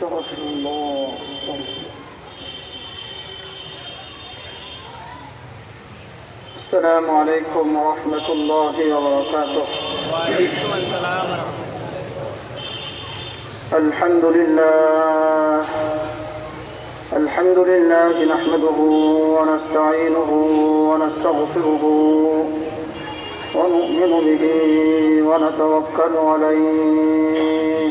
استغفر الله السلام عليكم ورحمة الله وبركاته. وعليكم السلام ورحمة الحمد لله. الحمد لله نحمده ونستعينه ونستغفره ونؤمن به ونتوكل عليه.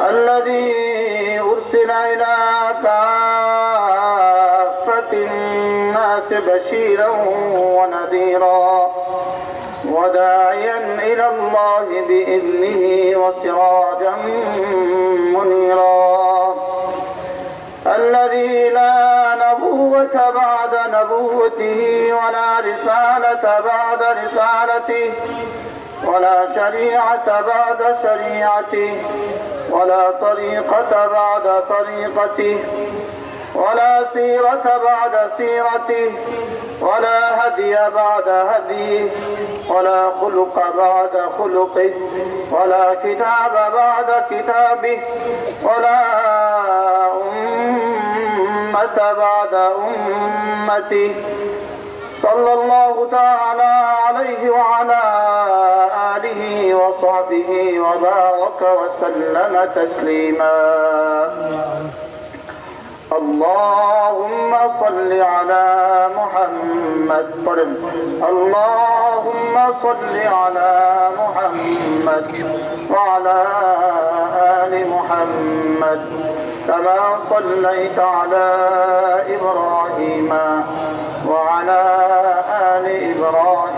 الذي أرسل إلى كافة الناس بشيرا ونذيرا وداعيا إلى الله بإذنه وسراجا منيرا. الذي لا نبوة بعد نبوته ولا رسالة بعد رسالته ولا شريعة بعد شريعته ولا طريقة بعد طريقته ولا سيرة بعد سيرته ولا هدي بعد هديه ولا خلق بعد خلقه ولا كتاب بعد كتابه ولا أمة بعد أمته صلى الله تعالى عليه وعلى وصحبه وبارك وسلم تسليما. اللهم صل على محمد. قرن. اللهم صل على محمد وعلى آل محمد. كما صليت على إبراهيم وعلى آل إبراهيم.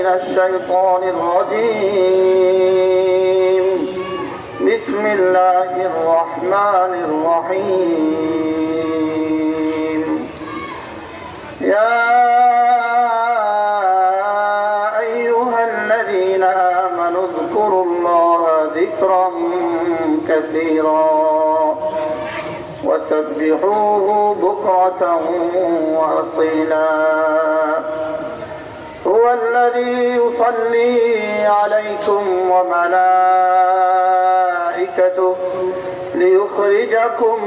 من الشيطان الرجيم. بسم الله الرحمن الرحيم. يا أيها الذين آمنوا اذكروا الله ذكرا كثيرا وسبحوه بكرة وأصيلا. هو الذي يصلي عليكم وملائكته ليخرجكم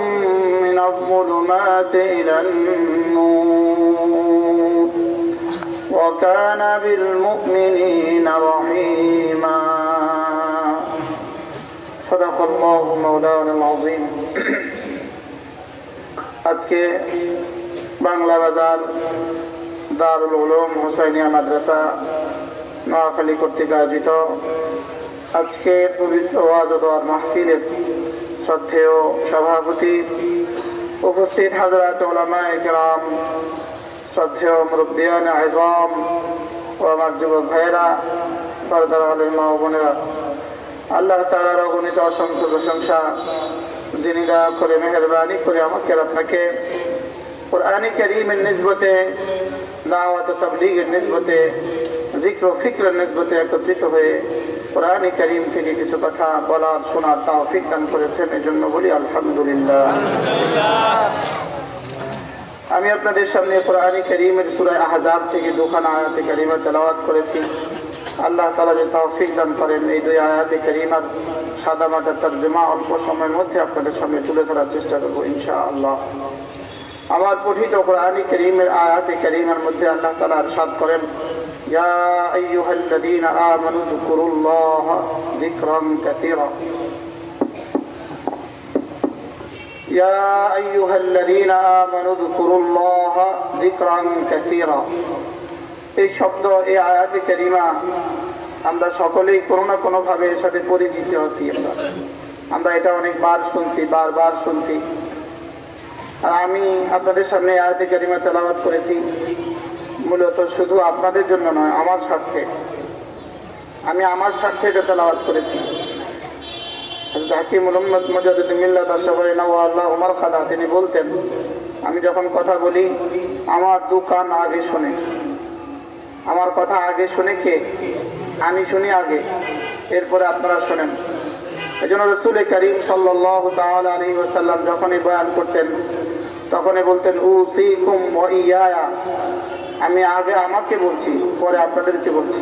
من الظلمات إلى النور وكان بالمؤمنين رحيما صدق الله مولانا العظيم আজকে বাংলা বাজার দারুল উলুম হুসাইনিয়া মাদ্রাসা নোয়াখালী কর্তৃক আয়োজিত আজকে পবিত্র ওয়াজদার মাহফিলের শ্রদ্ধেয় সভাপতি উপস্থিত হাজরাত ওলামায় গ্রাম শ্রদ্ধেয় মুরব্বিয়ান আজম ও আমার যুবক ভাইয়েরা বরদার আলের মা বোনেরা, আল্লাহ তালার অগণিত অসংখ্য প্রশংসা যিনি করে মেহরবানি করে আমাকে আপনাকে কোরআন করিমের নিসবতে, দাওয়াত তবলিগের নিসবতে জিক্র ফিক্রের নিসবতে একত্রিত হয়ে কোরআন করিম থেকে কিছু কথা বলার, শোনার তাও দান করেছেন এই জন্য বলি আলহামদুলিল্লাহ। আমি আপনাদের সামনে কোরআন করিমের সুরায় আহজাব থেকে দুখানা আয়াতে করিমের তেলাওয়াত করেছি। আল্লাহ তালা যে তৌফিক দান করেন এই দুই আয়াতে করিমার সাদা মাটার তর্জমা অল্প সময়ের মধ্যে আপনাদের সামনে তুলে ধরার চেষ্টা করব ইনশা আল্লাহ আমার পঠিত কোরআন করিমের আয়াতে করিমের মধ্যে আল্লাহ তালা সাদ করেন يا أيها الذين آمنوا اذكروا الله ذكرا كثيرا يا أيها الذين آمنوا اذكروا الله ذكرا كثيرا এই শব্দ এই আয়াতে করিমা আমরা সকলেই কোনো না কোনো ভাবে এর সাথে পরিচিত আছি আমরা আমরা এটা অনেকবার শুনছি বারবার শুনছি আর আমি আপনাদের সামনে আয়াতে করিমা তেলাওয়াত করেছি। মূলত শুধু আপনাদের জন্য নয়, আমার স্বার্থে। আমি আমার স্বার্থে এটা তেলাওয়াত করেছি। হাকিম মোহাম্মদ মজাদুদ্দিল্লা আল্লাহ ওমর খাদা, তিনি বলতেন, আমি যখন কথা বলি, আমার দোকান আগে শোনে। আমার কথা আগে শুনে কে? আমি শুনি আগে, এরপরে আপনারা শোনেন। এই জন্য রসুল করিম সাল্লাহ আলী ওসাল্লাম যখনই বয়ান করতেন তখনই বলতেন উ সি কুম আমি আগে আমাকে বলছি, পরে আপনাদেরকে বলছি।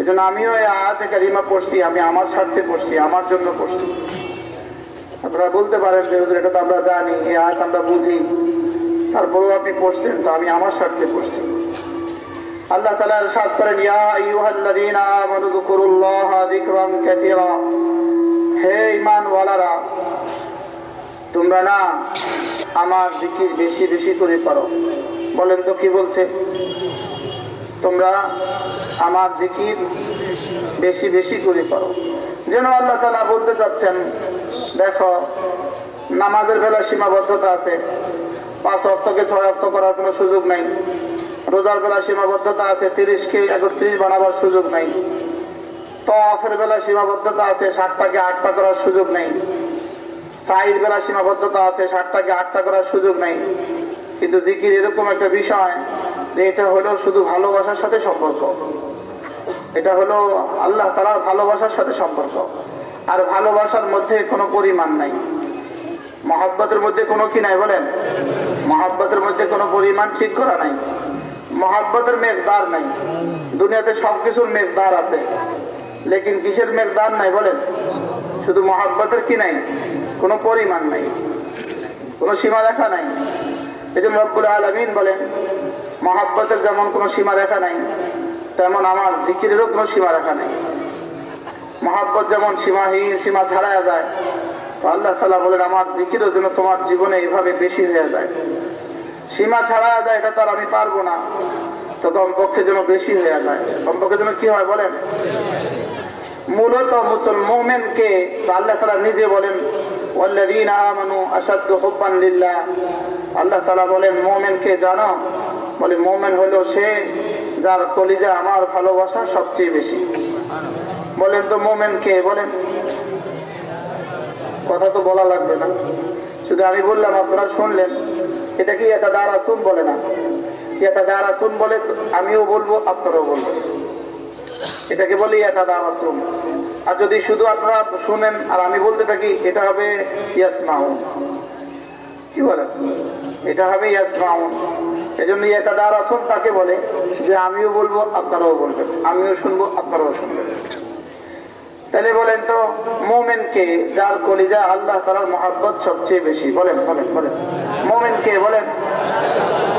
এই জন্য আমিও আয়াতে কারিমা পড়ছি, আমি আমার স্বার্থে পড়ছি, আমার জন্য পড়ছি। আপনারা বলতে পারেন যে, হুজুর, এটা তো আমরা জানি, এই আয়াত আমরা বুঝি। তারপরেও আপনি পড়ছেন, তো আমি আমার স্বার্থে পড়ছি। আল্লাহ তালা সাত করেন, ইয়া আইয়ুহাল্লাযীনা আমানু যকুরুল্লাহ যিকরান কাসীরা। হে ঈমানওয়ালারা, তোমরা না আমার জিকির বেশি বেশি করে পারো বলেন তো কি বলছে? তোমরা আমার জিকির বেশি বেশি করে পারো যেন আল্লাহ তালা বলতে চাচ্ছেন, দেখো, নামাজের বেলা সীমাবদ্ধতা আছে। পাঁচ অর্থকে ছয় অর্থ করার কোনো সুযোগ নাই। রোজার বেলা সীমাবদ্ধতা আছে তিরিশকে একত্রিশ বানাবার সুযোগ নাই। তফের বেলা সীমাবদ্ধতা আছে, সাতটাকে আটটা করার সুযোগ নেই। সাইড বেলা সীমাবদ্ধতা আছে ষাটটাকে আটটা করার সুযোগ নেই। কিন্তু জিকির এরকম একটা বিষয় যে এটা হলো শুধু ভালোবাসার সাথে সম্পর্ক। এটা হলো আল্লাহ তালার ভালোবাসার সাথে সম্পর্ক। আর ভালোবাসার মধ্যে কোনো পরিমাণ নাই। মহাব্বতের মধ্যে কোনো কি নাই বলেন? মহাব্বতের মধ্যে কোনো পরিমাণ ঠিক করা নাই। মহাব্বতের মেঘদার নাই। দুনিয়াতে সবকিছুর মেঘদার আছে। লেকিন কিসের মেঘদার নাই বলেন? শুধু মহাব্বতের কি নাই? কোনো পরিমাণ নাই, কোনো সীমা রেখা নাই। এই জন্য রব্বুল আলমিন বলেন, মহাব্বতের যেমন কোনো সীমা রেখা নাই, তেমন আমার জিকিরেরও কোনো সীমা রেখা নেই। মহাব্বত যেমন সীমাহীন, সীমা ছাড়ায় যায় আল্লাহ তালা বলেন, আমার জিকিরও যেন তোমার জীবনে এইভাবে বেশি হয়ে যায়। সীমা ছাড়া যায়, এটা তো আর আমি পারব না, তো কমপক্ষে যেন বেশি হয়ে যায়। কমপক্ষে যেন কি হয় বলেন? মূলত মোমেনকে আল্লাহ তালা নিজে বলেন আল্লাহ তালা বলেন, মোমেনকে জানো? বলে, মোমেন হলো সে যার কলিজা আমার ভালোবাসা সবচেয়ে বেশি। বলেন তো মোমেন কে? বলেন। কথা তো বলা লাগবে না। শুধু আমি বললাম, আপনারা শুনলেন। এটা কি এটা দ্বারা শুন বলে না? এটা দ্বারা শুন বলে আমিও বলব, আপনারাও বলব এটাকে বলি এটা শুন আর যদি শুধু আপনারা শুনেন আর আমি বলতে থাকি, এটা হবে ইয়াসমাউন। কি বলে? এটা হবে ইয়াসমাউন। এই জন্য এটা দ্বারা তাকে বলে যে আমিও বলব, আপনারাও বলবেন। আমিও শুনব, আপনারাও শুনবেন। তাহলে বলেন তো, মোমেনকে যার কলিজা আল্লাহ তালার মহাব্বত সবচেয়ে বেশি, বলেন বলেন বলেন। মোমেনকে বলেন,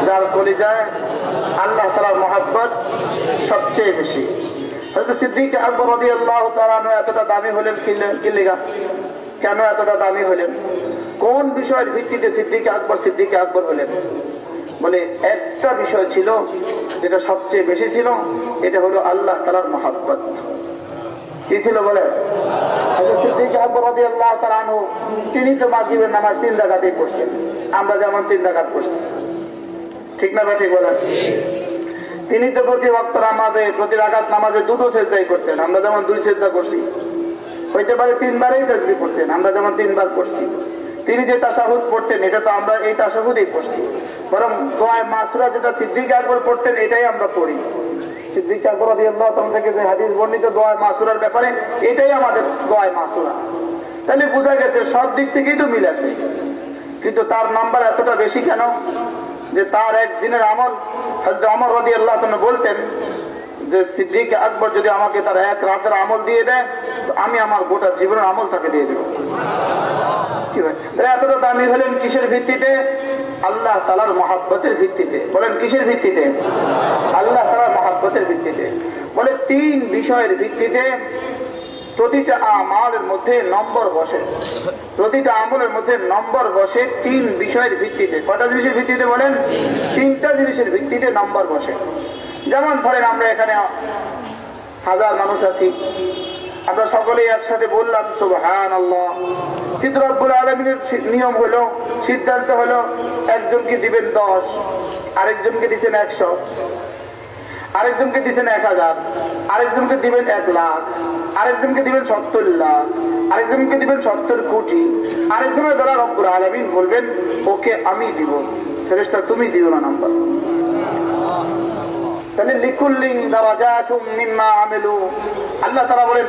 যার কলিজায় আল্লাহ তালার মহাব্বত সবচেয়ে বেশি। এতটা দামি হলেন কেন এতটা দামি হলেন? কোন বিষয়ের ভিত্তিতে আকবর আকবর হলেন? বলে একটা বিষয় ছিল যেটা সবচেয়ে বেশি ছিল, এটা হলো আল্লাহ তালার মহাব্বত। কি ছিল বলে তিনি তো মাগিবের নামাজ তিন ডাকাতেই পড়ছেন। আমরা যেমন তিন পড়ছি। ঠিক না ঠিক বলেন? তিনি তো প্রতি ভক্ত নামাজে, প্রতি রাগাত নামাজে দুটো সেজদাই করতেন। আমরা যেমন দুই সেজদা করছি, হইতে পারে তিনবারই তসবি করতেন আমরা যেমন তিনবার করছি তিনি যে তাসাহুদ পড়তেন, এটা তো আমরা এই তাসাহুদেই পড়ছি। বরং দোয়ায় মাসুরা যেটা সিদ্দিক একবার পড়তেন, এটাই আমরা পড়ি। সিদ্দিক আকবর তাআলা থেকে যে হাদিস বর্ণিত দোয়া মাসুরার ব্যাপারে, এটাই আমাদের দোয়া মাসুরা। তাহলে বোঝা গেছে সব দিক থেকেই তো মিল আছে। কিন্তু তার নাম্বার এতটা বেশি কেন? যে তার একদিনের আমল হয়তো আমর রদি আল্লাহ বলতেন যে, সিদ্দিক আকবর যদি আমাকে তার এক রাতের আমল দিয়ে দেয়, তো আমি আমার গোটা জীবনের আমল তাকে দিয়ে দেবো। কি ভাই এতটা দামি হলেন কিসের ভিত্তিতে? আল্লাহ তালার মহাব্বতের ভিত্তিতে। বলেন, কিসের ভিত্তিতে? আল্লাহ তালার মহাব্বতের ভিত্তিতে। বলে, তিন বিষয়ের ভিত্তিতে প্রতিটা আমলের মধ্যে নম্বর বসে। প্রতিটা আমলের মধ্যে নম্বর বসে তিন বিষয়ের ভিত্তিতে। কটা জিনিসের ভিত্তিতে বলেন? তিনটা জিনিসের ভিত্তিতে নম্বর বসে। যেমন ধরেন আমরা এখানে হাজার মানুষ আছি। আমরা সকলেই একসাথে বললাম সুবহান আল্লাহ কিন্তু নিয়ম হলো, সিদ্ধান্ত হলো, একজনকে দিবেন দশ, আরেকজনকে দিচ্ছেন একশো। আরেকজনকে দিচ্ছেন এক হাজার, আরেকজনকে দিবেন এক লাখ, আরেকজনকে দিবেন সত্তর লাখ, আরেকজনকে দিবেন সত্তর কোটি, আরেকজনের বেলা রব্বুল আলমিন বলবেন, ওকে আমি দিব। ফেরেস্তা তুমি দিও না নাম্বার।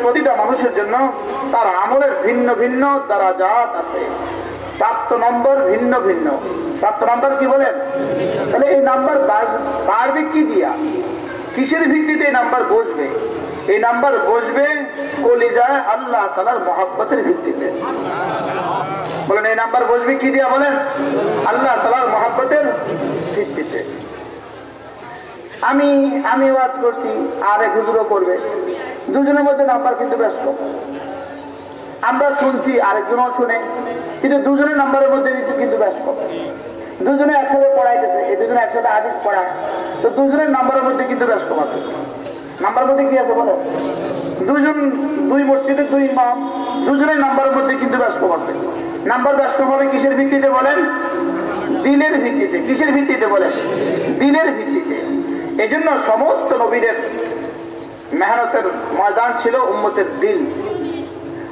প্রতিটা মানুষের জন্য তার আমলের ভিন্ন ভিন্ন আছে। নম্বর ভিন্ন ভিন্ন। নম্বর কি বলেন? তাহলে এই নাম্বার বাড়বে কি দিয়া? কিসের ভিত্তিতে এই নাম্বার বসবে? এই নাম্বার বসবে কলিজায় আল্লাহ তালার মহাব্বতের ভিত্তিতে। বলেন, এই নাম্বার বসবে কি দিয়া বলেন? আল্লাহ তালার মহাব্বতের ভিত্তিতে। আমি আমি ওয়াজ করছি, আর এক হুজুরও করবে। দুজনের মধ্যে নাম্বার কিন্তু বেশ কম আমরা শুনছি, আরেকজনও শুনে, কিন্তু দুজনের নাম্বারের মধ্যে কিন্তু বেশ কম দুজনে একসাথে পড়াইতেছে, এই দুজনে একসাথে আদিস পড়ায়। তো দুজনের নাম্বারের মধ্যে কিন্তু বেশ কম নাম্বার মধ্যে কি আছে বলো? দুজন, দুই মসজিদে দুই ইমাম, দুজনের নাম্বারের মধ্যে কিন্তু বেশ কম নাম্বার বেশ কম হবে কিসের ভিত্তিতে বলেন? দিলের ভিত্তিতে। কিসের ভিত্তিতে বলেন? দিলের ভিত্তিতে। এই জন্য সমস্ত নবীদের মেহনতের ময়দান ছিল উম্মতের দিল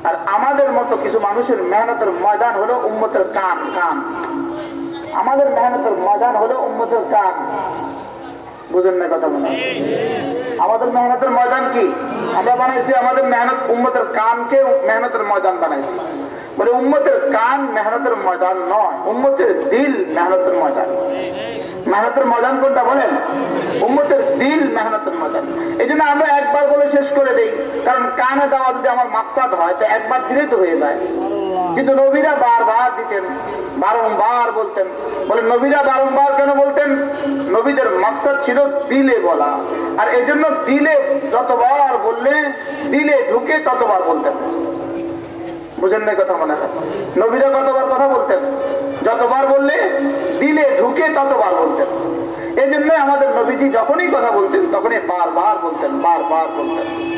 আর আমাদের মতো কিছু মানুষের মেহনতের ময়দান হলো উম্মতের কান কান। আমাদের মেহনতের ময়দান হলো উন্মতের কান। বুঝেন না কথা বলেন। আমাদের মেহনতের ময়দান কি? আমরা বানাইছি আমাদের মেহনত উম্মতের কানকে মেহনতের ময়দান বানাইছি। বলে উম্মতের কান মেহনতের ময়দান নয়, উম্মতের দিল মেহনতের ময়দান। মেহনতের ময়দান কোনটা বলেন? উম্মতের দিল মেহনতের ময়দান। এই জন্য আমরা একবার বলে শেষ করে দেই, কারণ কানে দেওয়া যদি আমার মাকসাদ হয়, তো একবার দিলেই তো হয়ে যায়। কিন্তু নবীরা বারবার দিতেন, বারংবার বলতেন। বলে, নবীরা বারংবার কেন বলতেন? নবীদের মাকসাদ ছিল দিলে বলা। আর এই জন্য দিলে যতবার বললে, দিলে ঢুকে ততবার বলতেন। বুঝেন না কথা মনে হয়? নবীরা কতবার কথা বলতেন? যতবার বললে, দিলে ঢুকে ততবার বলতেন। এই জন্য আমাদের নবীজি যখনই কথা বলতেন, তখনই বারবার বলতেন বারবার বলতেন।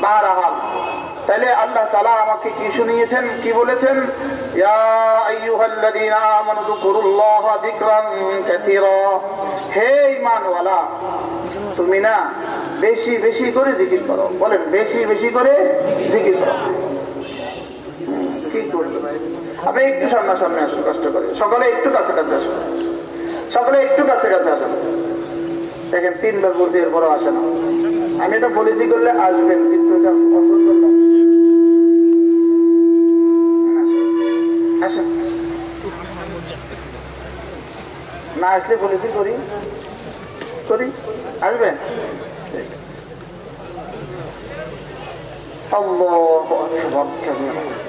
বারহাল। তাহলে আল্লাহ তালা আমাকে কি শুনিয়েছেন, কি বলেছেন? হে তুমি না বেশি বেশি করে জিকির করো। বলেন, বেশি বেশি করে জিকির করো। কি করতে পারি আপনি একটু সামনে সামনে আসুন কষ্ট করে সকলে একটু কাছে কাছে আসুন সকলে একটু কাছে কাছে আসুন দেখেন তিনবার বলছি এরপরও আসে না আমি এটা পলিসি করলে আসবেন কিন্তু এটা অসুস্থ আসেন না আসলে পলিসি করি করি আসবেন الله أكبر كبيرا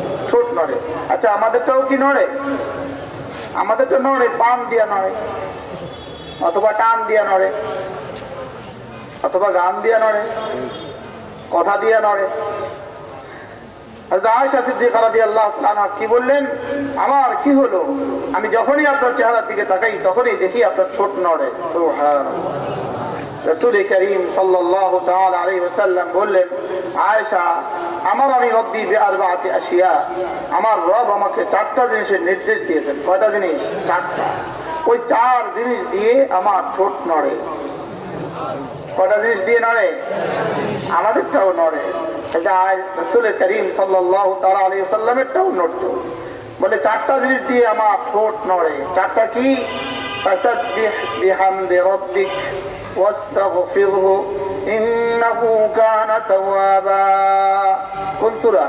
ঠোঁট নড়ে। আচ্ছা আমাদেরটাও কি নড়ে? আমাদের তো নড়ে পান দিয়া নড়ে, অথবা টান দিয়া নড়ে, অথবা গান দিয়া নড়ে, কথা দিয়া নড়ে। কি বললেন? আমার কি হলো? আমি যখনই আপনার চেহারার দিকে তাকাই, তখনই দেখি আপনার ছোট নড়ে। রসুল করিম সাল্লাহ আলী ওসাল্লাম বললেন, আয়েশা, আমার আমি রব্বি বেআরবাতে আসিয়া আমার রব আমাকে চারটা জিনিসের নির্দেশ দিয়েছেন। কয়টা জিনিস? চারটা। ওই চার জিনিস দিয়ে আমার ঠোঁট নড়ে। কটা জিনিস দিয়ে নড়ে? আমাদেরটাও নড়ে। রসুল করিম সাল্লামেরটাও নড়তো। বলে, চারটা জিনিস দিয়ে আমার ঠোঁট নড়ে। চারটা কি? বিহাম বে রব্বিক। واستغفره إنه كان توابا কোন সূরা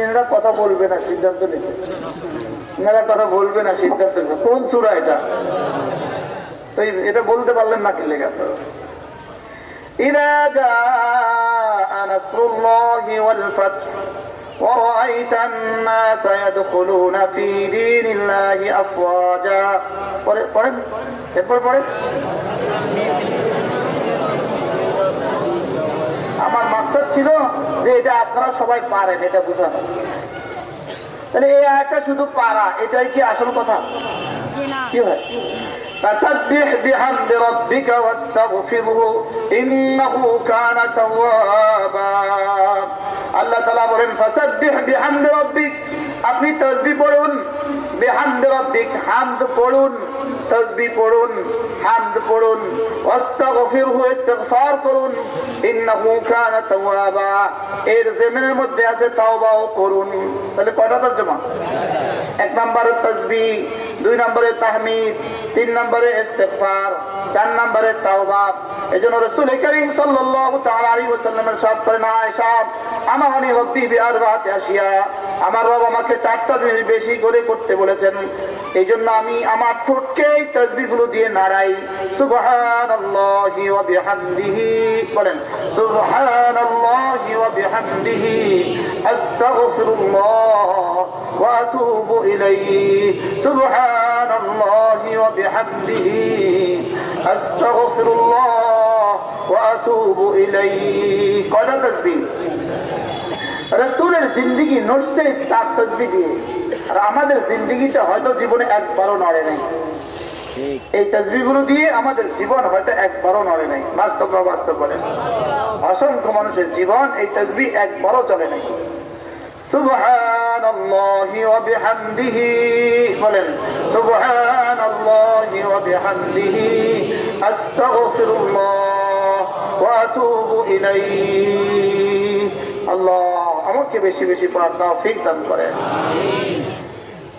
এনারা কথা বলবে না সিদ্ধান্ত নিতে এনারা কথা বলবে না সিদ্ধান্ত নিতে কোন সূরা এটা তো এটা বলতে পারলেন না কি লেখা إذا جاء نصر الله والفتح ورأيت الناس يدخلون في دين الله أفواجا পড়েন এরপর পড়েন আমার মাস্টার ছিল যে এটা আপনারা সবাই পারেন এটা বোঝানো তাহলে এই আয়টা শুধু পারা এটাই কি আসল কথা কি হয় فسبح بحمد ربك واستغفره إنه كان توابا আল্লাহ তালা বলেন ফাসাব্বিহ বিহামদি রব্বিক আপনি তসবি পড়ুন। পড়ুন। তসবি পড়ুন পড়ুন। করুন। দুই নম্বরে তাহমিদ, তিন চার করেন আয়েশা আমার অনি রব্বি আমার আমাকে চারটা জিনিস বেশি করে করতে বলেছেন। এই জন্য আমি আমার ঠোঁটকে তসবিহগুলো দিয়ে নাড়াই। বিহামদিহি। বলেন ওয়া বিহামদিহি। আস্তাগফিরুল্লাহ ওয়া আতুবু ইলাইহি। সুবহানাল্লাহি ওয়া বিহামদিহি। আস্তাগফিরুল্লাহ ওয়া আতুবু কয়টা তাসবিহ রসুলের জিন্দিগি নড়ছে তার তদ্বি দিয়ে। আর আমাদের জিন্দিগিটা হয়তো জীবনে একবারও নড়ে নাই। এই তসবিগুলো দিয়ে আমাদের জীবন হয়তো একবারও নড়ে নাই। বাস্তব বাস্তব করে অসংখ্য মানুষের জীবন এই তসবি একবারও চলে নাই। আল্লাহ। আমাকে বেশি বেশি পড়ার তৌফিক দান করেন।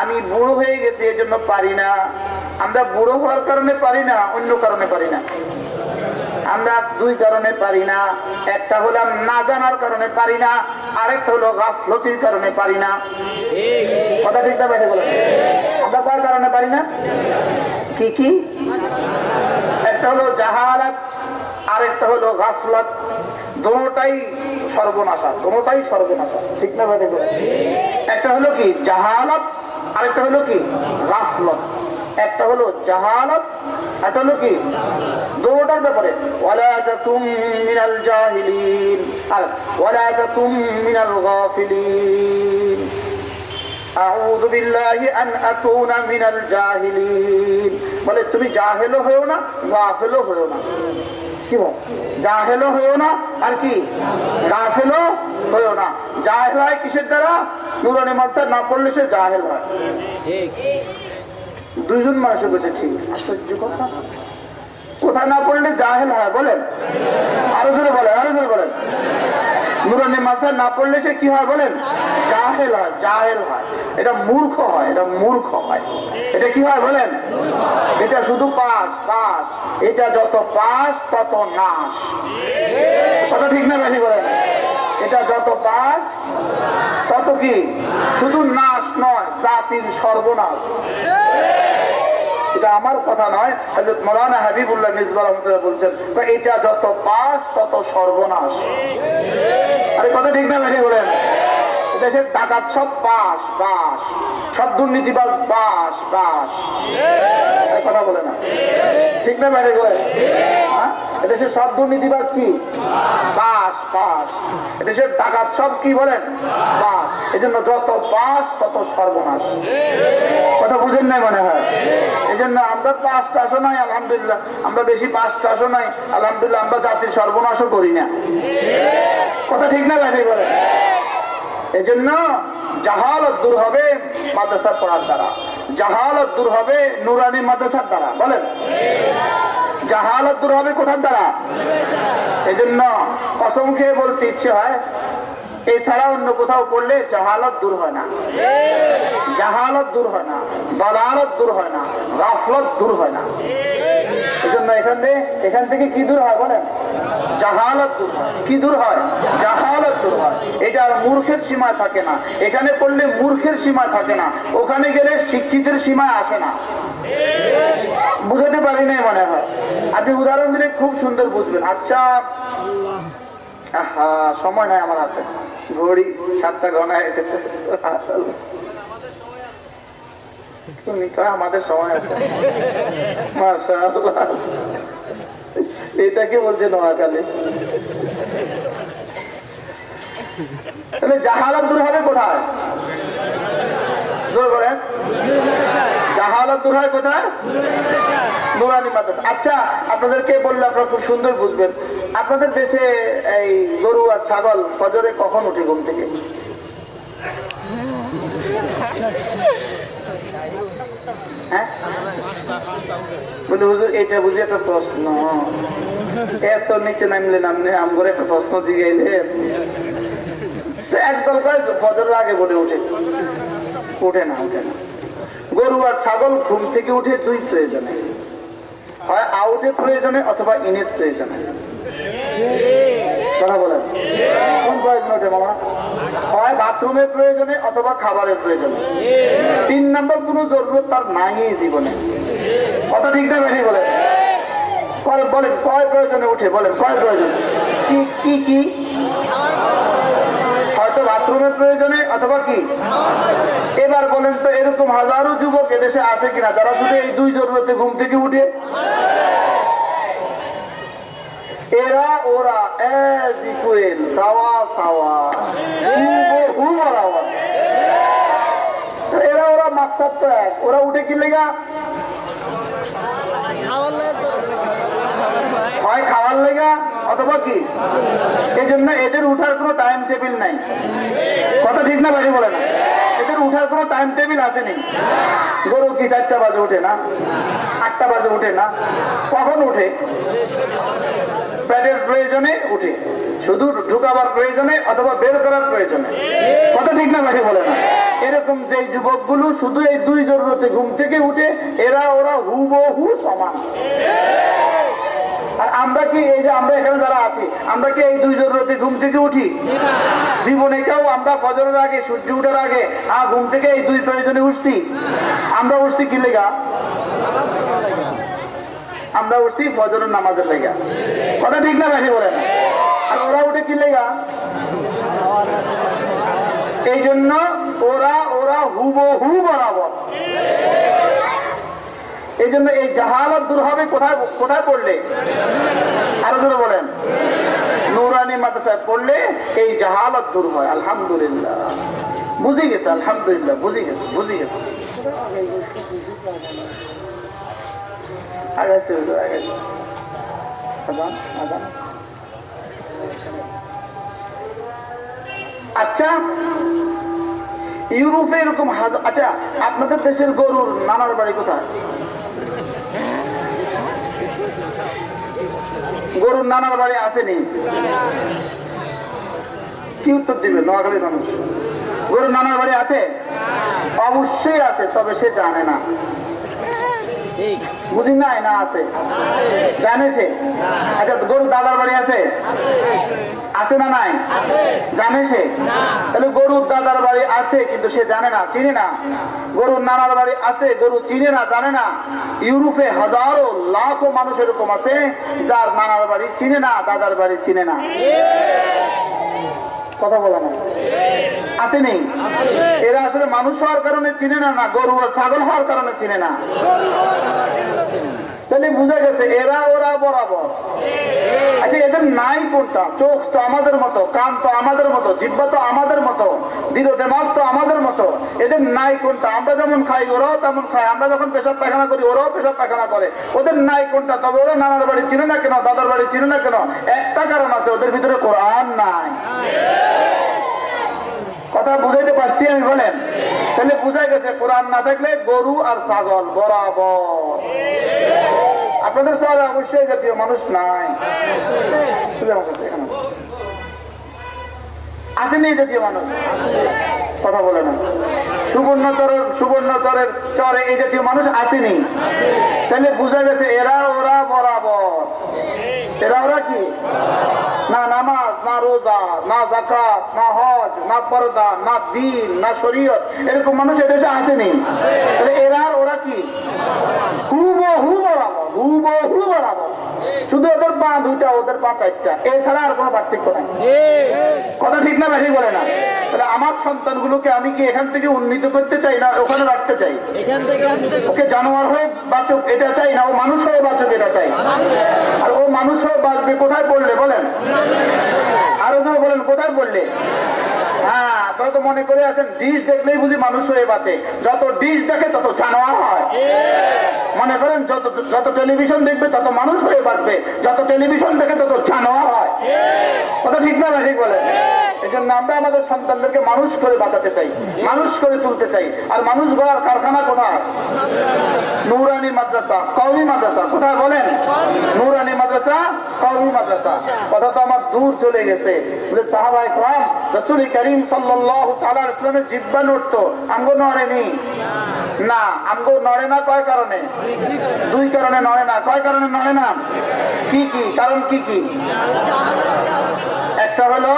আমি বুড়ো হয়ে গেছি, এই জন্য পারি না। আমরা বুড়ো হওয়ার কারণে পারি না, অন্য কারণে পারি না। আমরা দুই কারণে পারি না। একটা হলো না জানার কারণে পারি না, আরেকটা হলো গাফলতির কারণে পারি না। কথা ঠিক না বলেন আমরা কয় কারণে পারি না? কি কি? একটা হলো জাহালাত, আরেকটা হলো গাফলত। দোনোটাই সর্বনাশা দোনোটাই সর্বনাশা। ঠিক না বেঠে একটা হলো কি? জাহালত আরেকটা হলো কি? গাফলত। একটা হলো জাহালত, একটা হলো কি? দোটার ব্যাপারে। মিনাল জাহিলিন। আর মিনাল গাফিলিন। আউযু বিল্লাহি আন আকুনা মিনাল জাহিলিন। বলে, তুমি জাহেলও হয়েও না, গাফেলও হয়েও না। কি না, আর কি? না। হয় কিসের দ্বারা? না পড়লে সে হয়। মানুষের ঠিক। কথা। কোথায় না পড়লে জাহেল হয়, বলেন। আরও জোরে বলেন, আরও জোরে বলেন। নুরানি মাথা না পড়লে সে কি হয় বলেন? জাহেল হয় জাহেল হয়। এটা মূর্খ হয়, এটা মূর্খ হয়। এটা কি হয় বলেন? এটা শুধু পাস পাস। এটা যত পাস, তত নাশ। কথা ঠিক না বেশি বলেন? এটা যত পাস, তত কি? শুধু নাশ নয় জাতির সর্বনাশ। এটা আমার কথা নয়। হজরত মৌলানা হাবিবুল্লাহ মিজবা রহমতুল্লাহ বলছেন তো এটা যত পাস তত সর্বনাশ। আরে কথা ঠিক না ভেঙে বলেন। দেশের ডাকাত সব পাস বাস সব দুর্নীতিবাজ বাস বাস কথা বলে না। ঠিক না বাইরে বলে হ্যাঁ? এদেশের সব দুর্নীতিবাজ কি? বাস বাস এদেশের ডাকাত সব কি বলেন? বাস এই জন্য যত বাস তত সর্বনাশ। কথা বুঝেন নাই মনে হয়? এই জন্য আমরা পাঁচটা আসো নাই, আলহামদুলিল্লাহ। আমরা বেশি পাঁচটা আসো নাই, আলহামদুলিল্লাহ আমরা জাতির সর্বনাশও করি না। কথা ঠিক না বাইরে বলে? এই জন্য জাহালত দূর হবে মাদ্রাসা পড়ার দ্বারা। জাহালত দূর হবে নুরানি মাদ্রাসার দ্বারা, বলেন? জাহালত দূর হবে কোথার দ্বারা? এই জন্য কসম খেয়ে বলতে ইচ্ছে হয় এছাড়া অন্য কোথাও পড়লে জাহালত দূর হয় না। জাহালত দূর হয় না, দলালত দূর হয় না, গাফলত দূর হয় না। এখান থেকে এখান থেকে কি দূর হয় বলেন? জাহালত দূর হয়। কি দূর হয়? জাহালত দূর হয়। এটা আর মূর্খের সীমায় থাকে না। এখানে পড়লে মূর্খের সীমা থাকে না। ওখানে গেলে শিক্ষিতের সীমা আসে না। বুঝাতে পারি নাই মনে হয়। আপনি উদাহরণ দিলে খুব সুন্দর বুঝবেন। আচ্ছা সময় নাই আমার হাতে। ঘড়ি সাতটা তুমি কয়, আমাদের সময় আছে। এটাকে বলছে নোয়াখালী? তাহলে জাহালত দূর হবে কোথায়? জোর বলেন। আচ্ছা আপনাদেরকে বললে আপনারা খুব সুন্দর বুঝবেন। আপনাদের দেশে এই গরু আর ছাগল ফজরে কখন উঠে ঘুম থেকে? হ্যাঁ? এটা বুঝি একটা প্রশ্ন। এত নিচে নামলে নামলে আমগরে একটা প্রশ্ন দিগাইলে তো একদল কয়, ফজরের আগে বলে উঠে? উঠে না উঠে না। গরু আর ছাগল ঘুম থেকে উঠে দুই প্রয়োজনে। হয় আউটের প্রয়োজনে অথবা ইনের প্রয়োজনে। কোন প্রয়োজন হয় বাথরুমের প্রয়োজনে অথবা খাবারের প্রয়োজনে। তিন নম্বর, কোন কয়- প্রয়োজনে উঠে? বলেন, কয় প্রয়োজন? কি কি? প্রয়োজনে, অথবা কি? এবার বলেন তো, এরকম হাজারো যুবক এদেশে আছে কিনা? যারা শুধু এই দুই জরুরতে ঘুম থেকে উঠে? এরা, ওরা এজ ইকুয়েল সাওয়া সাওয়া। এরা, ওরা মাকসাদ তো এক। ওরা উঠে কি লেগা? হয় খাওয়ার লেগা? অথবা কি? এই জন্য এদের উঠার কোনো টাইম টেবিল নাই। কথা ঠিক না বাড়ি বলে না। এদের উঠার কোনো টাইম টেবিল আছে নেই। গরু কি চারটা বাজে উঠে না? আটটা বাজে উঠে না? কখন উঠে? প্যাডের প্রয়োজনে উঠে। শুধু ঢুকাবার প্রয়োজনে অথবা বের করার প্রয়োজনে। কথা ঠিক না বাড়ি বলে না। এরকম যে যুবকগুলো শুধু এই দুই জরুরতে ঘুম থেকে উঠে, এরা ওরা হুবহু সমান। আর আমরা কি এই যে আমরা এখানে যারা আছি, আমরা কি এই দুই জরুরতে ঘুম থেকে উঠি? জীবনে কেউ আমরা ফজরের আগে, সূর্য উঠার আগে, আ, ঘুম থেকে এই দুই প্রয়োজনে উঠছি। আমরা উঠছি কি লেগা? আমরা উঠছি ফজরের নামাজের লেগা। কথা ঠিক না বেশি বলেন? আর ওরা উঠে কি লেগা? এই জন্য ওরা ওরা হুবহু বরাবর। এই জন্য এই জাহালত দূর হবে, কোথায় কোথায় পড়লে? আরও দূরে বলেন। নুরানি মাদ্রাসায় পড়লে এই জাহালত দূর হয়, আলহামদুলিল্লাহ। বুঝে গেছে, আলহামদুলিল্লাহ, বুঝে গেছে বুঝে গেছে। আচ্ছা ইউরোপে এরকম আচ্ছা আপনাদের দেশের গরুর নানার বাড়ি কোথায়? গরুর নানার বাড়ি আসেনি। কি উত্তর দিবে? নোয়াখালীর মানুষ। গরুর নানার বাড়ি আছে? অবশ্যই আছে, তবে সে জানে না। বুঝি নাই? না, আছে। জানে আচ্ছা গরু দাদার বাড়ি আছে? আছে না নাই? জানে সে? তাহলে গরুর দাদার বাড়ি আছে, কিন্তু সে জানে না, চিনে না। গরুর নানার বাড়ি আছে, গরু চিনে না, জানে না। ইউরোপে হাজারো লাখো মানুষ এরকম আছে, যার নানার বাড়ি চিনে না, দাদার বাড়ি চিনে না। কথা বলা নাই। আছে নেই। এরা আসলে মানুষ হওয়ার কারণে চিনে না না গরু ছাগল হওয়ার কারণে চিনে না। তাহলে বুঝা গেছে এরা ওরা বরাবর। আচ্ছা এদের নাই কোনটা? চোখ তো আমাদের মতো কান তো আমাদের মতো জিব্বা তো আমাদের মতো দৃঢ় দেমাগ তো আমাদের মতো এদের নাই কোনটা? আমরা যেমন খাই ওরাও তেমন খায়। আমরা যখন পেশাব পায়খানা করি ওরাও পেশাব পায়খানা করে। ওদের নাই কোনটা? তবে ওরা নানার বাড়ি চিনে না কেন? দাদার বাড়ি চিনে না কেন? একটা কারণ আছে ওদের ভিতরে কোরআন নাই। কথা বুঝাইতে পারছি আমি বলেন? তাহলে বুঝাই গেছে, কোরআন না থাকলে গরু আর ছাগল বরাবর। আপনাদের শহরে অবশ্যই জাতীয় মানুষ নাই। আসেনি এই জাতীয় মানুষ? কথা বলে না সুবর্ণচরের সুবর্ণচরের চরে এই জাতীয় মানুষ আসেনি। তাহলে বুঝা গেছে এরা ওরা বরাবর। এরা ওরা কি? না নামাজ, না রোজা, না জাকাত না হজ, না পর্দা, না দিন, না শরীয়ত, এরকম মানুষ এদেশে আসেনি। এরা ওরা কি? হুব হুবহু বরাবর হুবহু বরাবর। শুধু ওদের পা দুইটা ওদের পা চারটা। এছাড়া আর কোনো পার্থক্য নাই। কথা ঠিক না ব্যাঠিক বলে না। তাহলে আমার সন্তানগুলোকে আমি কি এখান থেকে উন্নীত করতে চাই না ওখানে রাখতে চাই? ওকে জানোয়ার হয়ে বাঁচুক এটা চাই না। ও মানুষ হয়ে বাঁচুক এটা চাই। আর ও মানুষ হয়ে বাঁচবে কোথায় পড়লে বলেন? আরও বলেন কোথায় পড়লে? হ্যাঁ তারা তো মনে করে আছেন, ডিশ দেখলেই বুঝি মানুষ হয়ে বাঁচে। যত ডিশ দেখে তত জানোয়ার হয়। মনে করেন, যত যত টেলিভিশন দেখবে তত মানুষ হয়ে বাঁচবে। যত টেলিভিশন দেখে তত জানোয়ার হয়। কথা ঠিক না ঠিক বলে এই জন্য আমরা আমাদের সন্তানদেরকে মানুষ করে বাঁচাতে চাই, মানুষ করে তুলতে চাই। আর মানুষ গড়ার কারখানা কোথায়? নুরানি মাদ্রাসা, কওমি মাদ্রাসা, কোথায় বলেন? নুরানি মাদ্রাসা, কওমি মাদ্রাসা। কথা তো আমার দূর চলে গেছে। সাহাবাই করাম রসুল করিম সাল্লাহ তালা ইসলামের জিব্বা নড়তো, আঙ্গো নড়েনি? না, আঙ্গো নড়ে না, কয় কারণে? দুই কারণে নড়ে না। কয় কারণে নড়ে না? কি কি? কারণ কি কি? একটা হলো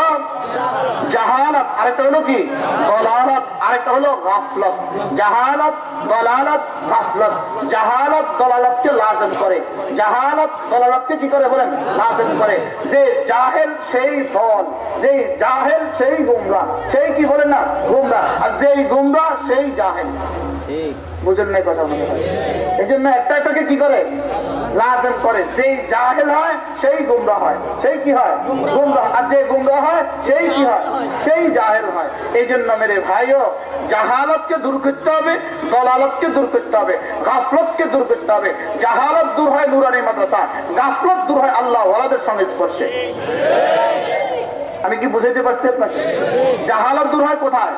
জাহালাত, আরেকটা হলো কি? দলালত, আরেকটা হলো গাফলত। জাহালাত, দলালত, গাফলত। জাহালাত, দলালতকে লাজম করে। জাহালাত, দলালতকে কি করে বলেন? লাজম করে। যে জাহেল, সেই দল। যেই জাহেল, সেই গুমরা। সেই কি বলেন না? গুমরা। আর যেই গুমরা, সেই জাহেল। বুঝেন হয়। সেই কি হয়? সেই হয়? এই জন্য মেরে দূর করতে হবে, দলালতকে দূর করতে হবে, গাফলতকে দূর করতে হবে। জাহালত দূর হয় নুরানি মাদ্রাসা, গাফলত দূর হয় আল্লাহ ওয়ালাদের সংস্পর্শে আমি কি বুঝাইতে পারছি আপনাকে? জাহালত দূর হয় কোথায়?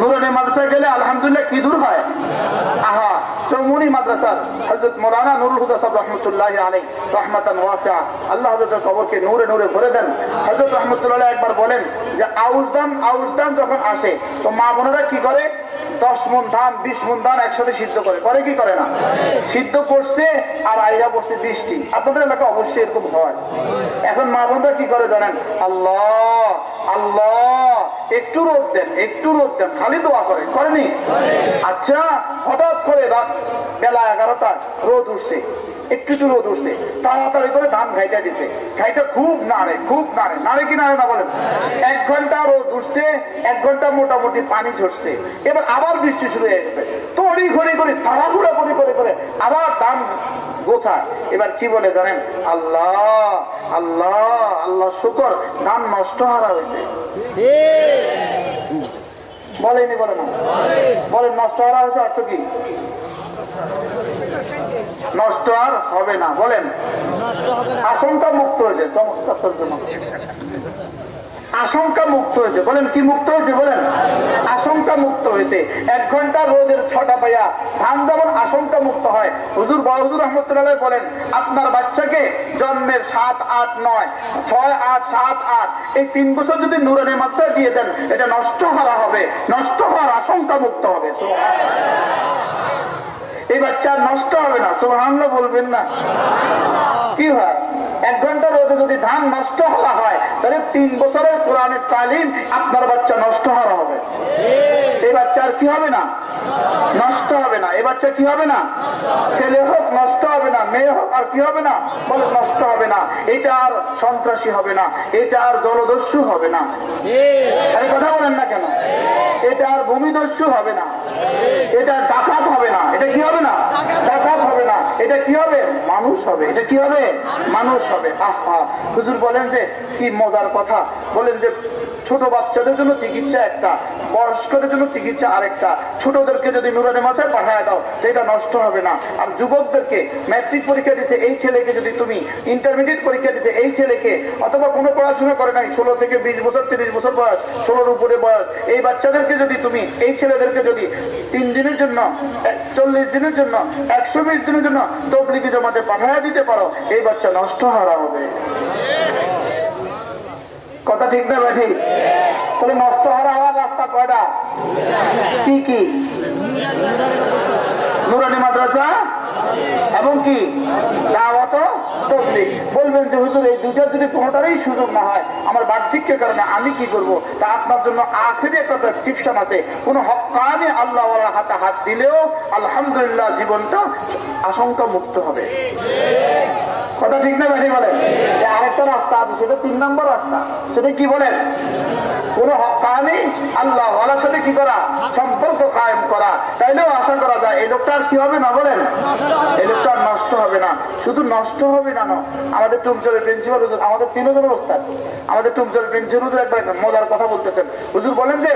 নুরানি গেলে আলহামদুলিল্লাহ কি দূর হয়? আহা চৌমুনি মাদ্রাসার হজরত মৌলানা নুরুল হুদা রহমতুল্লাহ রহমাতান ওয়াসা আল্লাহ হজরতের কবরকে নূরে নূরে ভরে দেন। হজরত রহমতুল্লাহ একবার বলেন যে আউসদান আউসদান যখন আসে, তো মা বোনেরা কি করে? দশ মন ধান, বিশ মন ধান একসাথে সিদ্ধ করে। করে কি করে না? সিদ্ধ করছে আর আইয়া বসছে বৃষ্টি। আপনাদের এলাকা অবশ্যই এরকম হয়। এখন মা বোনরা কি করে জানেন? আল্লাহ আল্লাহ একটু রোদ দেন, একটু রোদ দেন, খালি দোয়া করে করেনি? আচ্ছা হঠাৎ করে বেলা রোদ উঠছে, একটু একটু রোদ উঠছে, তাড়াতাড়ি করে ধান ঘাইটা দিছে। ঘাইটা খুব নাড়ে খুব নাড়ে। নাড়ে কি নাড়ে না বলেন? এক ঘণ্টা রোদ উঠছে, এক ঘণ্টা মোটামুটি পানি ঝরছে। এবার আবার বৃষ্টি শুরু হয়ে গেছে। তড়ি ঘড়ি করে তাড়াহুড়া করে করে। আবার ধান গোছায়। এবার কি বলে জানেন? আল্লাহ আল্লাহ আল্লাহ শুকর। ধান নষ্ট হারা হয়েছে। বলেনি বলে না। বলেন। নষ্ট হারা হয়েছে অর্থ কি? নষ্ট আর হবে না বলেন। নষ্ট হবে না। আশঙ্কা মুক্ত হয়েছে চমৎকার। আশঙ্কা মুক্ত হয়েছে। বলেন, কি মুক্ত হয়েছে বলেন? আশঙ্কা মুক্ত হয়েছে। এক ঘণ্টা রোদের ছটা পাইয়া ধান যেমন আশঙ্কা মুক্ত হয়, হুজুর বড় হুজুর রহমতুল্লাহ বলেন, আপনার বাচ্চাকে জন্মের সাত, আট, নয়, ছয়, আট, সাত, আট, এই তিন বছর যদি নুরানি মাত্রা দিয়ে দেন, এটা নষ্ট হারা হবে, নষ্ট হওয়ার আশঙ্কা মুক্ত হবে। এই বাচ্চা নষ্ট হবে না সোহান্ন বলবেন না। কি হয়? এক ঘণ্টা রোদে যদি ধান নষ্ট হওয়া হয় তাহলে তিন বছরের কোরআনের তালিম আপনার বাচ্চা নষ্ট হওয়া হবে। এই বাচ্চার কি হবে না? নষ্ট হবে না। এই বাচ্চা কি হবে না? ছেলে হোক নষ্ট হবে না। মেয়ে হোক আর কি হবে না? বলে নষ্ট হবে না। এটা আর সন্ত্রাসী হবে না। এটা আর জলদস্যু হবে না। আরে কথা বলেন না কেন? এটা আর ভূমিদস্যু হবে না। এটা ডাকাত হবে না। এটা কি হবে না? ডাকাত। হবে না। এটা কি হবে? মানুষ হবে। এটা কি হবে? মানুষ হবে। আহা হুজুর বলেন যে, কি মজার কথা। বলেন যে, ছোট বাচ্চাদের জন্য চিকিৎসা একটা, বয়স্কদের জন্য চিকিৎসা আরেকটা। ছোটদেরকে যদি নুরানি মাথায় পাঠায় দাও, সেটা নষ্ট হবে না। আর যুবকদেরকে ম্যাট্রিক পরীক্ষা দিতে, এই ছেলেকে যদি তুমি ইন্টারমিডিয়েট পরীক্ষা দিতে, এই ছেলেকে, অথবা কোনো পড়াশোনা করে নাই, ষোলো থেকে বিশ বছর, তিরিশ বছর বয়স, ষোলোর উপরে বয়স, এই বাচ্চাদেরকে যদি তুমি, এই ছেলেদেরকে যদি তিন দিনের জন্য চল্লিশ দিনের জন্য, একশো বিশ দিনের জন্য তবলিগি জমাতে পাঠায় দিতে পারো, এই বাচ্চা নষ্ট হারা হবে। কথা ঠিক না ব্যাঠি তাহলে নষ্ট হওয়ার রাস্তা কয়টা? কি কি? এবং কি? বলবেন যে, হুজুর, এই দুটার যদি কোনোটারই সুযোগ না হয়, আমার বার্ধক্যের কারণে আমি কি করব? তা আপনার জন্য আখেরি একটা প্রেসক্রিপশন আছে। কোন হকানে আল্লাহ হাতে হাত দিলেও আলহামদুলিল্লাহ জীবনটা আশঙ্কা মুক্ত হবে। কথা ঠিক না ব্যাঠি বলেন আরেকটা রাস্তা আছে, সেটা তিন নম্বর রাস্তা। সেটা কি বলেন? কোন হকানি আল্লাহ ওয়ালার সাথে কি করা? সম্পর্ক কায়েম করা। তাইলেও আশা করা যায়, এই লোকটা আর কি হবে না বলেন? এই লোকটা আর নষ্ট হবে না। শুধু নষ্ট হবে না আমাদের টুমচরের প্রিন্সিপাল হুজুর, আমাদের তিনজন অবস্থা আমাদের টুমচরের প্রিন্সিপাল হুজুর একবার মজার কথা বলতেছেন। হুজুর বলেন যে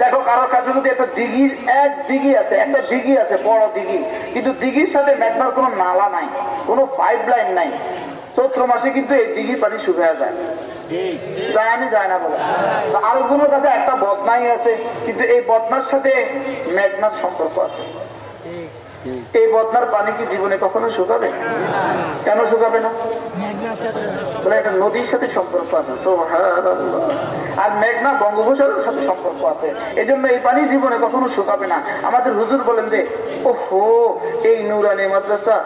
দেখো কারোর কাছে যদি একটা দিঘির এক দিঘি আছে একটা দিঘি আছে বড় দিঘি কিন্তু দিঘির সাথে মেঘনার কোনো নালা নাই কোনো পাইপ লাইন নাই চৈত্র মাসে কিন্তু এই দিঘির পানি শুকিয়ে যায়। জানি যায় না বলে। আরেকজনের কাছে একটা বদনাই আছে কিন্তু এই বদনার সাথে মেঘনার সম্পর্ক আছে। এই বদনার পানি কি জীবনে কখনো শুকাবে? কেন শুকাবে না? একটা নদীর সাথে সম্পর্ক আছে আর মেঘনা সাথে সম্পর্ক আছে। এই জন্য এই পানি জীবনে কখনো শুকাবে না। আমাদের বলেন যে এই মাদ্রাসা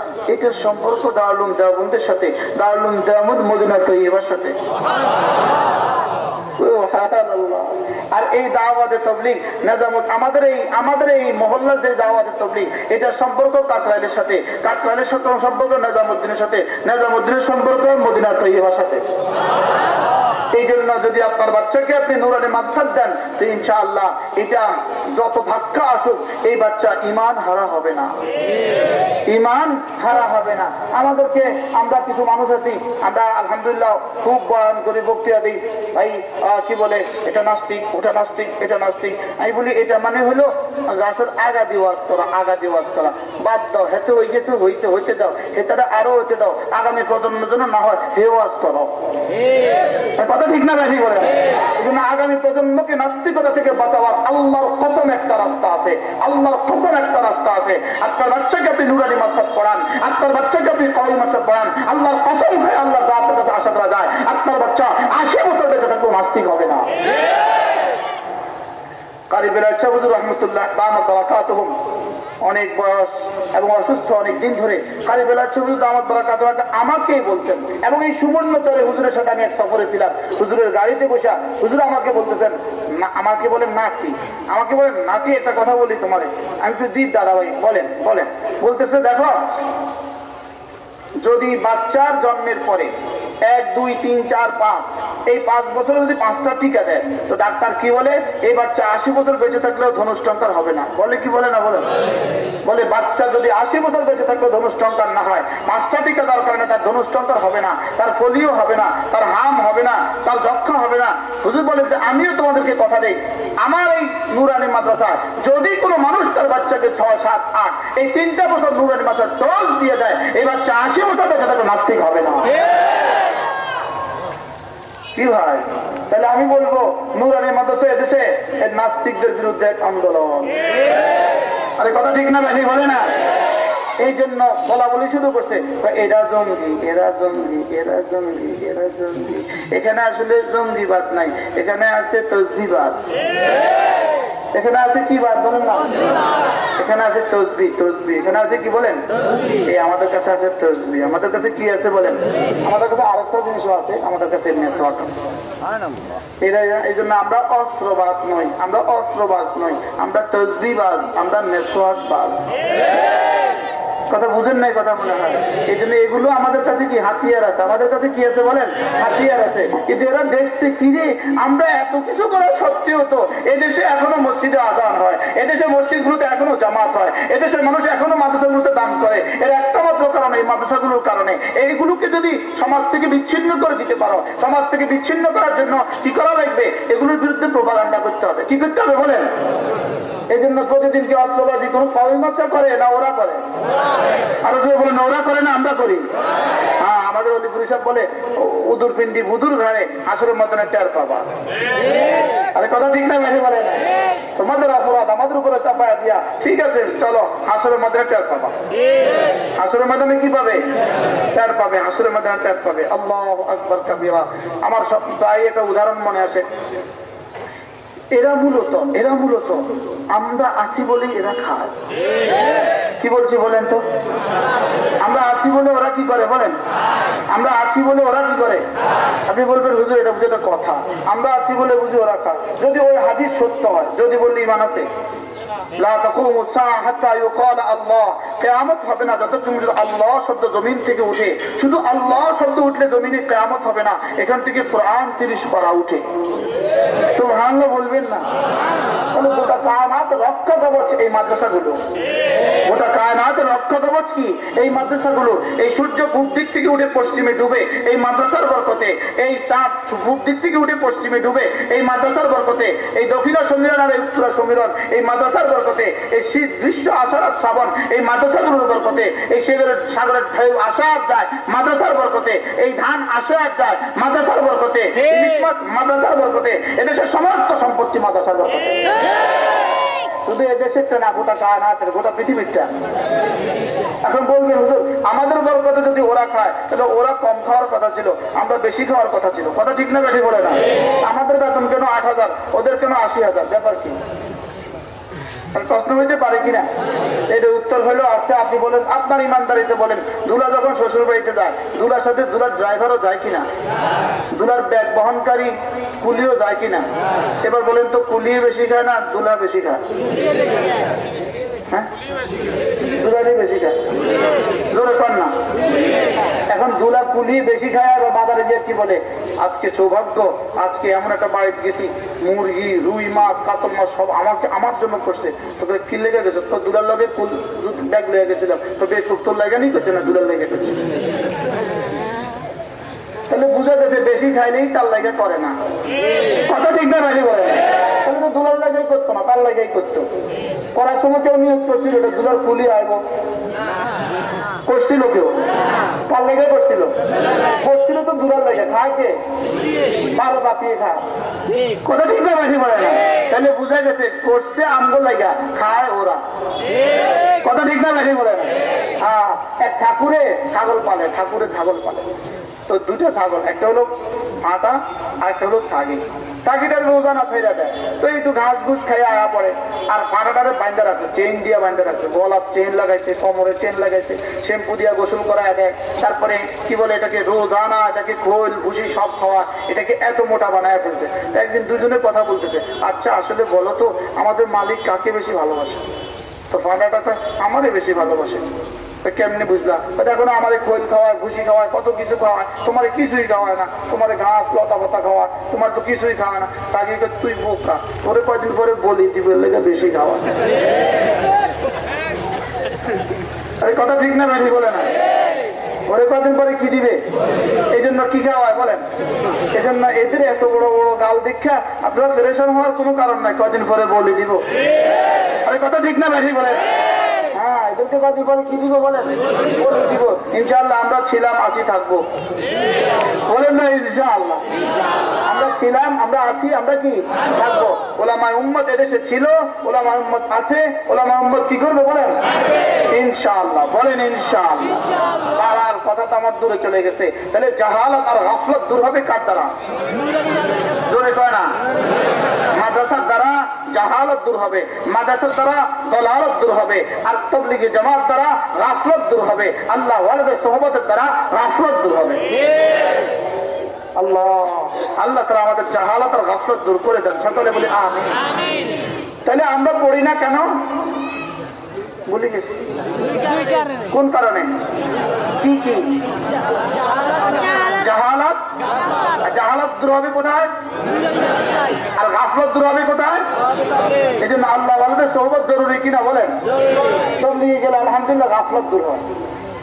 সম্পর্ক দেওবন্দের সাথে মদিনা সাথে। আর এই দাওয়াতে তবলিক নেজামত, আমাদের এই আমাদের এই মহল্লার যে দাওয়াতে তবলিক এটার সম্পর্ক কাকরাইলের সাথে কাকরাইলের সাথে সম্পর্ক নেজামুদ্দিনের সাথে, নেজামুদ্দিনের সম্পর্ক মদিনা তৈবার সাথে। এই জন্য যদি আপনার বাচ্চাকে আপনি নুরানি মাদসাদ দেন তো ইনশাআল্লাহ এটা যত ধাক্কা আসুক এই বাচ্চা ইমান হারা হবে না। ইমান হারা হবে না। আমাদেরকে আমরা কিছু মানুষ আছি আমরা আলহামদুলিল্লাহ খুব বয়ান করি বক্তৃতা দিই। ভাই কি বলে? এটা নাস্তিক ওটা নাস্তিক এটা নাস্তিক। আমি বলি এটা মানে হলো গাছের আগা দিয়ে ওয়াজ করা আগা দিয়ে ওয়াজ করা। বাদ দাও হেতে হয়ে গেছে হইতে হইতে দাও। হেতাটা আরও হইতে দাও। আগামী প্রজন্মের জন্য না হয় হে ওয়াজ করো। কথা ঠিক না ব্যাধি এই আগামী প্রজন্মকে নাস্তিকতা থেকে বাঁচাবার আল্লাহর কসম একটা রাস্তা আছে। আল্লাহর কসম একটা রাস্তা আছে। আপনার বাচ্চাকে আপনি নুরানি মাছ পড়ান, আপনার বাচ্চাকে আপনি কল মাছ পড়ান, আল্লাহর কসম হয়ে আল্লাহ যা আপনার কাছে আশা করা যায়। আপনার বাচ্চা আশি বছর বেঁচে থাকলেও নাস্তিক হবে না। কারিবেলা অনেক বয়স এবং অসুস্থ অনেক দিন ধরে আমাকেই বলছেন। এবং এই সুবর্ণচরে হুজুরের সাথে আমি এক সফরে ছিলাম। হুজুরের গাড়িতে বসা হুজুর আমাকে বলতেছেন আমাকে বলেন নাতি। আমাকে বলেন, নাতি, একটা কথা বলি তোমারে। আমি তো দি দাদা ভাই বলেন বলেন। বলতেছে, দেখো যদি বাচ্চার জন্মের পরে এক, দুই, তিন, চার, পাঁচ, এই পাঁচ বছরে যদি পাঁচটা টিকা দেয়, তো ডাক্তার কি বলে? এই বাচ্চা আশি বছর বেঁচে থাকলেও ধনুষ্টঙ্কার হবে না। বলে কি বলে না বলে? বলে বাচ্চা যদি আশি বছর বেঁচে থাকলেও ধনুষ্টঙ্কার না হয়, পাঁচটা টিকা দেওয়ার কারণে তার ধনুষ্টঙ্কার হবে না, তার পোলিও হবে না, তার হাম হবে না, তার যক্ষা হবে না। হুজুর বলে যে, আমিও তোমাদেরকে কথা দেই। আমার এই নুরানি মাদ্রাসা, যদি কোনো মানুষ তার বাচ্চাকে ছয়, সাত, আট, এই তিনটা বছর নুরানি মাদ্রাসার ডোজ দিয়ে দেয়, এই বাচ্চা আশি বছর বেঁচে থাকলে নাস্তিক হবে না। কি? ভাই? তাহলে আমি বলব নুরানি মাদ্রাসা এদেশে নাস্তিকদের বিরুদ্ধে এক আন্দোলন। আরে কথা ঠিক না ভাই বলে না। এই জন্য বলা বলি শুরু করছে এরা জঙ্গি এরা জঙ্গি এরা জঙ্গি এরা জঙ্গি। এখানে আসলে জঙ্গিবাদ নাই এখানে আছে তসবিবাদ। এখানে আছে কি বাদ বলেন এখানে আছে তসবি তসবি। এখানে আছে কি বলেন? এই আমাদের কাছে আছে তসবি। আমাদের কাছে কি আছে বলেন? আমাদের কাছে আরেকটা জিনিসও আছে, আমাদের কাছে এই জন্য আমরা অস্ত্রবাদ নই, আমরা অস্ত্রবাজ নই, আমরা তসবিবাজ, আমরা মেসওয়াক বাজ কথা বুঝেন নাই কথা মনে হয়। এই জন্য এগুলো আমাদের কাছে কি হাতিয়ার আছে? আমাদের কাছে কি আছে বলেন? হাতিয়ার আছে। কিন্তু এরা দেখছে কি রে? আমরা এত কিছু করা সত্ত্বেও তো এদেশে এখনও মসজিদে আদান হয়। এদেশে মসজিদ গুলোতে এখনও জামাত হয়। এদেশের মানুষ এখনও মাদ্রাসাগুলোতে দান করে। এর একটা মাত্র কারণে এই মাদ্রাসাগুলোর কারণে। এইগুলোকে যদি সমাজ থেকে বিচ্ছিন্ন করে দিতে পারো, সমাজ থেকে বিচ্ছিন্ন করার জন্য কি করা লাগবে? এগুলোর বিরুদ্ধে প্রভাকাণ্ডা করতে হবে। কি করতে হবে বলেন? এই জন্য প্রতিদিন কি অস্ত্রবাদী কোন কবিমাত্রা করে না ওরা করে? আরও যে বলে না ওরা করে না, আমরা করি। হ্যাঁ আমাদের অলিপুরি সাহেব বলে, উদুর পিন্ডি বুদুর ঘরে আসরের মতন টের পাবা। আরে, কথা ঠিক না বলে তোমাদের অপরাধ, আমাদের উপরে চাপায়া দিয়া, ঠিক আছে, চলো আসরের মধ্যে টের পাবা। আসরের মাধ্যমে কি পাবে? টের পাবে আসরের মাধ্যমে টের পাবে। আল্লাহ আকবর, কাবিরা। আমার সব প্রায় একটা উদাহরণ মনে আসে। এরা মূলত এরা মূলত, আমরা আছি বলেই এরা খায়। কি বলছি বলেন তো? আমরা আছি বলে ওরা কি করে বলেন? আমরা আছি বলে ওরা কি করে? আপনি বলবেন, হুজুর, এটা বুঝে কথা। আমরা আছি বলে বুঝি ওরা খায় যদি ওই হাদিস সত্য হয়, যদি বললে ইমান আছে? কেয়ামত হবে না যতক্ষণ আল্লাহ শব্দ জমিন থেকে উঠে, শুধু আল্লাহ শব্দ উঠলে জমিনে কেয়ামত হবে না, এখান থেকে প্রাণ তিরিশ উঠে। বলবেন না। এই মাদ্রাসাগুলো। এই সূর্য পূব থেকে উঠে পশ্চিমে ডুবে, এই মাদ্রাসার বরকতে, এই চাঁদ পূব দিক থেকে উঠে পশ্চিমে ডুবে, এই মাদ্রাসার বরকতে, এই দক্ষিণা সম্মিলন আর এই উত্তরা সম্মিলন, এই মাদ্রাসার বরকতে এই শীত গ্রীষ্ম আষাঢ় শ্রাবণ এই মাদ্রাসাগুলোর বরকতে এই সাগরের সাগরের ঢেউ আসা যায় মাদ্রাসার বরকতে এই ধান আসে আর যায় মাদ্রাসার বরকতে মাদ্রাসার বরকতে এদেশের সমস্ত সম্পত্তি মাদ্রাসার বরকতে। শুধু এদেশেরটা না গোটা কায়নাতের গোটা পৃথিবীরটা এখন বলবেন হুজুর আমাদের বরকতে যদি ওরা খায় তাহলে ওরা কম খাওয়ার কথা ছিল আমরা বেশি খাওয়ার কথা ছিল। কথা ঠিক না বেশি বলে না। আমাদের বেতন কেন আট হাজার ওদের কেন আশি হাজার? ব্যাপার কি? প্রশ্ন হইতে পারে কিনা? এটা উত্তর হলো আচ্ছা আপনি বলেন, আপনার ইমানদারিতে বলেন, দুলা যখন শ্বশুর বাড়িতে যায়, দুলার সাথে দুলার ড্রাইভারও যায় কিনা? দুলার ব্যাগ বহনকারী কুলিও যায় কিনা? এবার বলেন তো কুলি বেশি খায় না দুলা বেশি খায়? হ্যাঁ? দুলারই বেশি খায়। পান না। এখন দুলা কুলি বেশি খায় আর বাজারে গিয়ে কি বলে? আজকে সৌভাগ্য, আজকে এমন একটা বাড়িতে গেছি, মুরগি, রুই মাছ, কাতল মাছ, সব আমাকে, আমার জন্য করছে। তোকে কি লেগে গেছে? তো দুলার লগে কুল ব্যাগ লেগে গেছিলাম। তো বেশ তোর লেগে নি করছে না দুলার লেগে করছে? তাহলে বুঝা গেছে বেশি খাইলেই তার লাগে করে না। কথা ঠিক না ভাই বলে? তাহলে তো দুলার লাগেই করতো না, তার লাগেই করতো। করার সময় কেউ নিয়োগ করছিল, এটা দুলার কুলি আইব। করছিল কেউ? তার লেগে করছিল? করছিল তো দূরের লেগে কে? বারো বাপিয়ে খা। কথা ঠিক না বেশি বলে না। তাহলে বুঝা গেছে, করছে আমগো লাগা খায় ওরা। কথা ঠিক না বেশি বলে না। হ্যাঁ এক ঠাকুরে ছাগল পালে, ঠাকুরে ছাগল পালে। তো দুটো ছাগল, একটা হলো ফাটা আর একটা হলো ছাগি ছাগিটার রোজানা ছেড়ে দেয় তো একটু ঘাস ঘুস খাইয়ে আয়া পড়ে। আর ফাটাটারে বাইন্দা রাখছে চেইন দিয়ে বাইন্দা রাখছে গলার চেইন লাগাইছে কোমরে চেন লাগাইছে। শ্যাম্পু দিয়ে গোসল করায় দেয়। তারপরে কি বলে এটাকে, রোজানা, এটাকে খোল, ভুসি, সব খাওয়া, এটাকে এত মোটা বানায় ফেলছে। একদিন দুজনে কথা বলতেছে আচ্ছা আসলে বলো তো, আমাদের মালিক কাকে বেশি ভালোবাসে? তো ফাটাটা তো আমারই বেশি ভালোবাসে। কেমনি বুঝলাম এখন আমার খোল খাওয়ায়, ভুসি খাওয়ায়, কত কিছু খাওয়ায়। তোমার কিছুই খাওয়ায় না। তোমার ঘাস, লতা পাতা খাওয়ায়। তোমার তো কিছুই খাওয়ায় না। তাকে তুই বোকা। তোরে কয়দিন পরে বলি দিবের লেগে বেশি খাওয়ায় আরে কথা ঠিক না বেশি বলে না। পরে কদিন পরে কি দিবে? এই জন্য কি খাওয়ায়, বলেন। এই জন্য এদের এত বড় বড় গাল দীক্ষা, আপনারা ফেরেশন হওয়ার কোনো কারণ নাই। কদিন পরে বলে দিব। আরে কথা ঠিক না বেশি বলেন। হ্যাঁ এদেরকে এদেশে ছিল, ওলামায় উম্মত আছে, ওলামায় উম্মত কি করবে বলেন? ইনশাআল্লাহ বলেন ইনশাআল্লাহ। তার কথা তো আমার দূরে চলে গেছে। তাহলে জাহালত আর গফলত দূর হবে কার দ্বারা? দূরে কয় না? মাদ্রাসার দ্বারা জাহালত দূর হবে, মাদ্রাসার দ্বারা দলালত দূর হবে, আর তবলিগি জামাত দ্বারা গাফলত দূর হবে, আল্লাহ ওয়ালাদের সহবতের দ্বারা গাফলত দূর হবে। আল্লাহ আল্লাহ তারা আমাদের জাহালত আর গাফলত দূর করে দেন, সকলে বলি আমি তাহলে আমরা পড়ি না কেন? বলে গেছি। কোন কারণে? কি কি? জাহালাত? জাহালাত দূর হবে কোথায়? আর গাফলত দূর হবে কোথায়? এই জন্য আল্লাহ আল্লাহ সহবত জরুরি কিনা বলেন? তবলিগে গেলে আলহামদুলিল্লাহ গাফলত দূর হয়।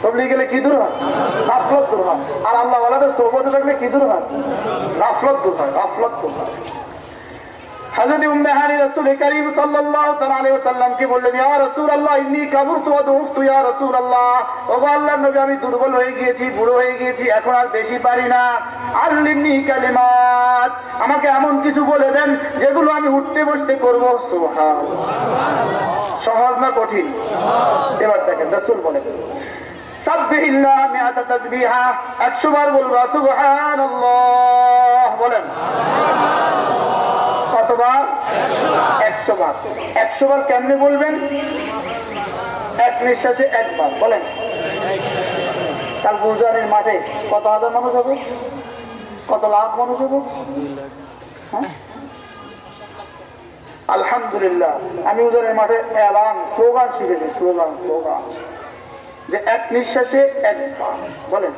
তবলিগে গেলে কি দূর গাফলত দূর আর আল্লাহ আল্লাহ সহবতে থাকলে কি দূর হয়? গাফলত দূর হয়, গাফলত দূর হয়। হযরত উম্মে হানি রাসূল করিম সাল্লাল্লাহু তাআলা আলাইহি ওয়াসাল্লাম বললেন ইয়া রাসূলুল্লাহ ইন্নী কাবুরতু ওয়া দুফতু ইয়া রাসূলুল্লাহ। ও আল্লাহর নবী আমি দুর্বল হয়ে গিয়েছি বুড়ো হয়ে গিয়েছি এখন আর বেশি পারি না। আল্লিমনি কালিমাত। আমাকে এমন কিছু বলে দেন যেগুলো আমি উঠতে বসতে করব। সুবহানাল্লাহ। সহজ না কঠিন? এবার দেখেন রাসূল বলেন সাব্বিহিল্লাহ মিআতা তাসবিহা 100 বার বলবা সুবহানাল্লাহ বলেন কতবার একশো বার। একশো বার কেমনে বলবেন? এক নিঃশ্বাসে একবার বলেন। কাল গুরজানের মাঠে কত হাজার মানুষ হবে? কত লাখ মানুষ হবে? হ্যাঁ? আলহামদুলিল্লাহ। আমি উজানের মাঠে এলান স্লোগান শিখেছি, স্লোগান স্লোগান। যে এক নিঃশ্বাসে একবার বলেন।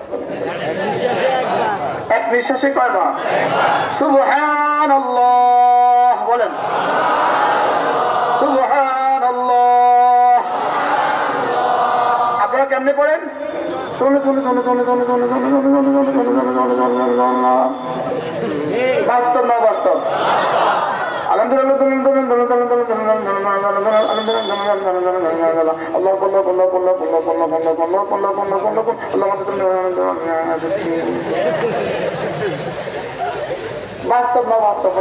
এক নিঃশ্বাসে কয়বার? সুবহান বলেন। কেমনে পড়েন চলে চলে চলে চলে চলে চলে চলে চলে চলে চলে চলে চলে চলে চলে চলে না বাস্তব না বাস্তব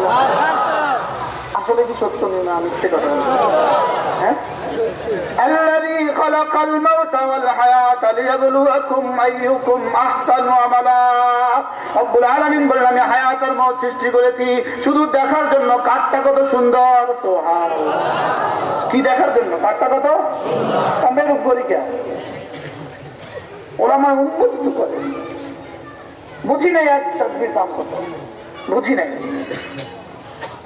আসলে কি সত্য না মিথ্যে কথা হ্যাঁ الذي خلق الموت والحياة ليبلوكم أيكم أحسن عملا রব্বুল আলামিন বলেন আমি হায়াত আর মৌত সৃষ্টি করেছি শুধু দেখার জন্য কাঠটা কত সুন্দর সুবহানাল্লাহ। কি দেখার জন্য কাঠটা কত আমরা রূপ করি কে ওরা আমার উন্মুক্ত করে বুঝি নাই এক তসবির কাম কত বুঝি নাই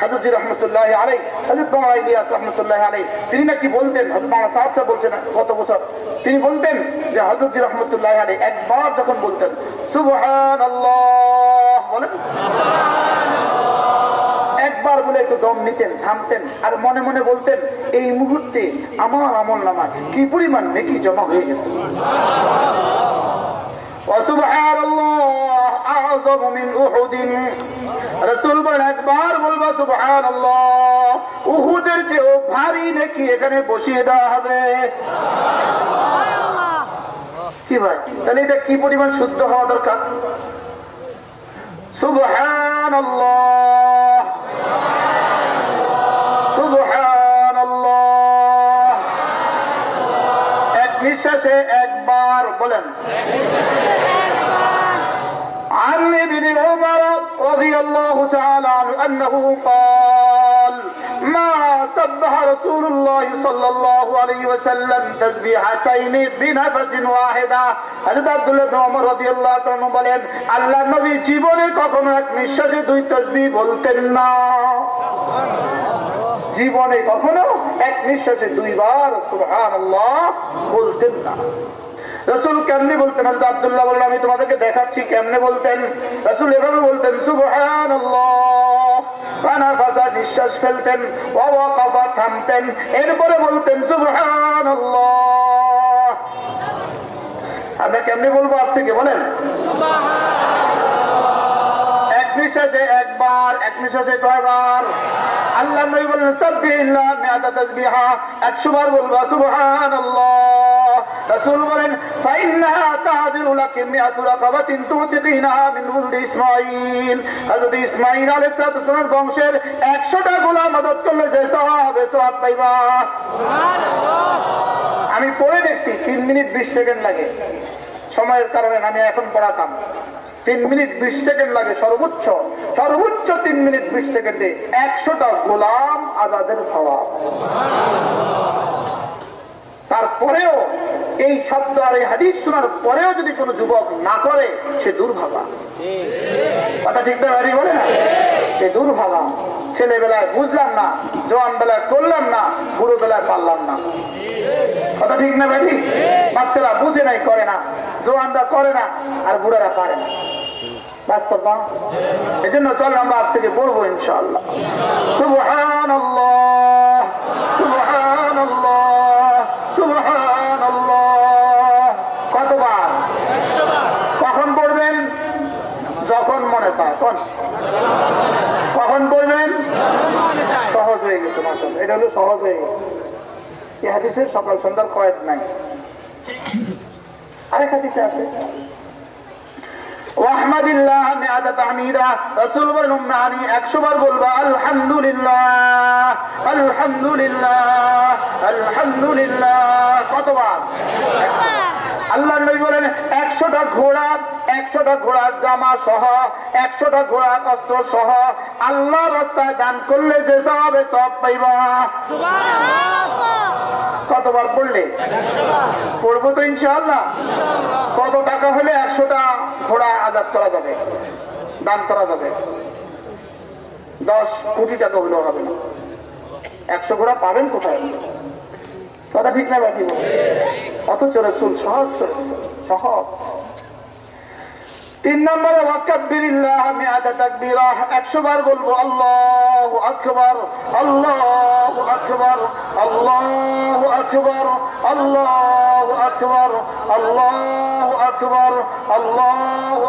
হাজরত রহমতুল্লাহ আলাই হাজরত বাংলা ইলিয়াস রহমতুল্লাহ আলাই তিনি নাকি বলতেন হজরত বাংলা সাহায্য বলছেন গত বছর তিনি বলতেন যে হজরত রহমতুল্লাহ আলাই একবার যখন বলতেন সুবহান বলেন একবার বলে একটু দম নিতেন থামতেন আর মনে মনে বলতেন এই মুহূর্তে আমার আমল নামা কি পরিমাণ নেকি জমা হয়ে গেছে وسبحان الله أعظم من أحد রসুল বলেন একবার বলব সুবহান উহুদের চেয়েও ভারী নাকি এখানে বসিয়ে দেওয়া হবে। কি ভাই? তাহলে এটা কি পরিমাণ শুদ্ধ হওয়া দরকার? সুবহান সুবহান এক নিঃশ্বাসে تعالى عنه أنه قال ما سبح رسول الله صلى الله عليه وسلم تسبيحتين بنفس واحدة حضرت عبد الله بن عمر رضي الله عنه বলেন আল্লাহ নবী জীবনে কখনো এক নিঃশ্বাসে দুই তসবিহ বলতেন না জীবনে কখনো এক নিঃশ্বাসে দুইবার সুবহানাল্লাহ বলতেন না রসুল কেমনি বলতেন? হজরত আবদুল্লাহ বললেন আমি তোমাদেরকে দেখাচ্ছি কেমনে বলতেন? রসুল এভাবে বলতেন সুবহান নিঃশ্বাস ফেলতেন থামতেন এরপরে বলতেন সুবহান আমরা কেমনি বলব আজ থেকে বলেন? এক নিঃশ্বাসে একবার এক নিঃশ্বাসে কয়বার? আল্লাহ নবী বলেন সাব্বিহিল্লাহ তাসবিহা। 100 বার বলবা সুবহানাল্লাহ। রাসূল বলেন ফাইন্নাহা তাহদিরু লাকি মিআতু রাকাবাতিন তুতিকিনাহা মিন ইসমাঈল। হযরত ইসমাঈল আলাইহিস বংশের 100টা গোলাম মদত করলে যে সওয়াব সওয়াব পাইবা। আমি পড়ে দেখছি 3 মিনিট 20 সেকেন্ড লাগে। সময়ের কারণে আমি এখন পড়াতাম। তিন মিনিট বিশ সেকেন্ড লাগে সর্বোচ্চ সর্বোচ্চ তিন মিনিট বিশ সেকেন্ডে একশোটা গোলাম আজাদের স্বভাব তারপরেও এই শব্দ আর এই হাদিস শোনার পরেও যদি কোনো যুবক না করে, সে দুর্ভাগা। কথা ঠিক না বলে না? সে দুর্ভাগা। ছেলেবেলায় বুঝলাম না জোয়ান বেলায় করলাম না বুড়ো বেলায় পারলাম না। কথা ঠিক না, ভাই? বাচ্চারা বুঝে নাই, করে না। জোয়ানরা করে না, আর বুড়ারা পারে না। বাস্তব না? এই জন্য চল আমরা আজ থেকে পড়ব ইনশাআল্লাহ। সুবহান হয়ে গেছে মাসল এটা হলো সহজ হয়ে গেছে। এই হাদিসের সকাল সন্ধ্যার কয়েক নাই। আরেক হাদিসে আছে। ওয়াহমাদিল্লাহ মিআদা তাহমিদা, রাসূল বলেন উম্মানি 100 বার বলবা, আলহামদুলিল্লাহ আলহামদুলিল্লাহ আলহামদুলিল্লাহ। কতবার? আল্লাহ নবী বলেন একশোটা ঘোড়া একশোটা ঘোড়ার জামা সহ একশোটা ঘোড়ার অস্ত্র সহ আল্লাহ রাস্তায় দান করলে যে সব সব পাইবা। কতবার পড়লে? পড়ব তো ইনশাআল্লাহ। কত টাকা হলে একশোটা ঘোড়া আজাদ করা যাবে দান করা যাবে? দশ কোটি টাকা হলেও হবে না। একশো ঘোড়া পাবেন কোথায়? কথা ঠিক না বাকি অথচ রসুল সহজ সহজ তিন নম্বরে আমি আদা তাকবীরা 100 বার বলব, আল্লাহু আকবার আল্লাহু আকবার, আল্লাহু আল্লাহু আল্লাহু আল্লাহু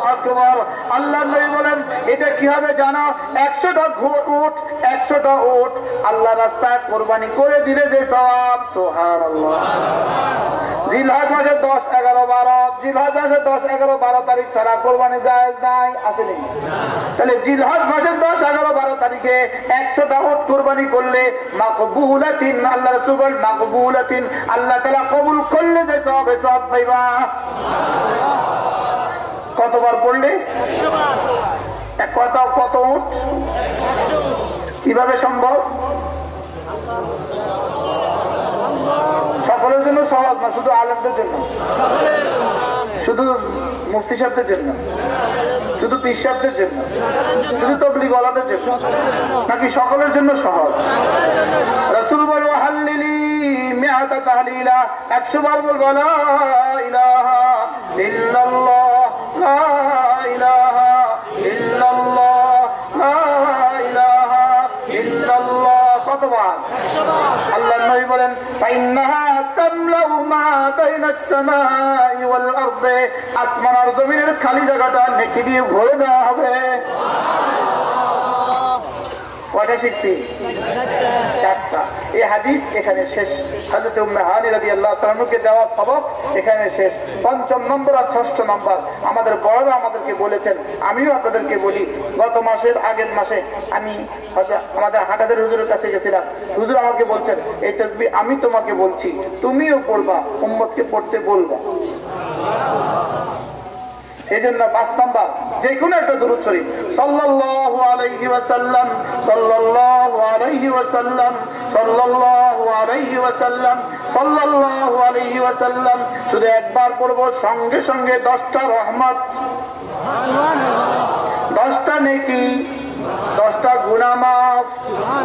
আল্লাহ নবী বলেন, এটা কি হবে জানো? 100টা উট 100টা উট আল্লাহ রাস্তায় কোরবানি করে দিলে যে সওয়াব, সুবহানাল্লাহ। জিলহাজ মাসে দশ, এগারো, বারো। জিলহাজ মাসে দশ, এগারো, বারো তারিখ ছাড়া কোরবানি নাই তাহলে মাসের দশ, এগারো, বারো তারিখে কোরবানি করলে আল্লাহ রসুল মাকবুলাতিন, আল্লাহ তালা কবুল করলে যে সব পাইবা। কতবার পড়লে? কত কত উঠ? কীভাবে সম্ভব? সকলের জন্য সহজ না, শুধু আলমদের জন্য। শুধু মুফতি সাহেবদের জন্য। শুধু পীর সাহেবদের জন্য। শুধু তবলি বলাদের জন্য। নাকি সকলের জন্য সহজ? রসুল বলব হাল্লিলি মেহাতা তাহলিলা। একশো বার বলব ইলাহা ইল্লাল্লাহ, লা ইলাহা কতবার আল্লাহ নবী বলেন আসমান আর জমিনের খালি জায়গাটা নেকি দিয়ে ভরে দেওয়া হবে। কটা শিখছি? হাদিস এখানে শেষ। দেওয়া এখানে শেষ। পঞ্চম নম্বর আর ষষ্ঠ নম্বর, আমাদের বড়রা আমাদেরকে বলেছেন, আমিও আপনাদেরকে বলি, গত মাসের আগের মাসে আমি আমাদের হাটাদের হুজুরের কাছে গেছিলাম। হুজুর আমাকে বলছেন, এই তসবি আমি তোমাকে বলছি, তুমিও পড়বা, উম্মতকে পড়তে বলবা। এই জন্য পাঁচ নাম্বার যে কোনো একটা দূর শরীফ। সাল্লাল্লাহু আলাইহি ওয়াসাল্লাম, সাল্লাল্লাহু আলাইহি ওয়াসাল্লাম, সাল্লাল্লাহু আলাইহি ওয়াসাল্লাম, সাল্লাল্লাহু আলাইহি ওয়াসাল্লাম, শুধু একবার পড়ব, সঙ্গে সঙ্গে দশটা রহমত। দশটা নেকি, দশটা গুনামাফ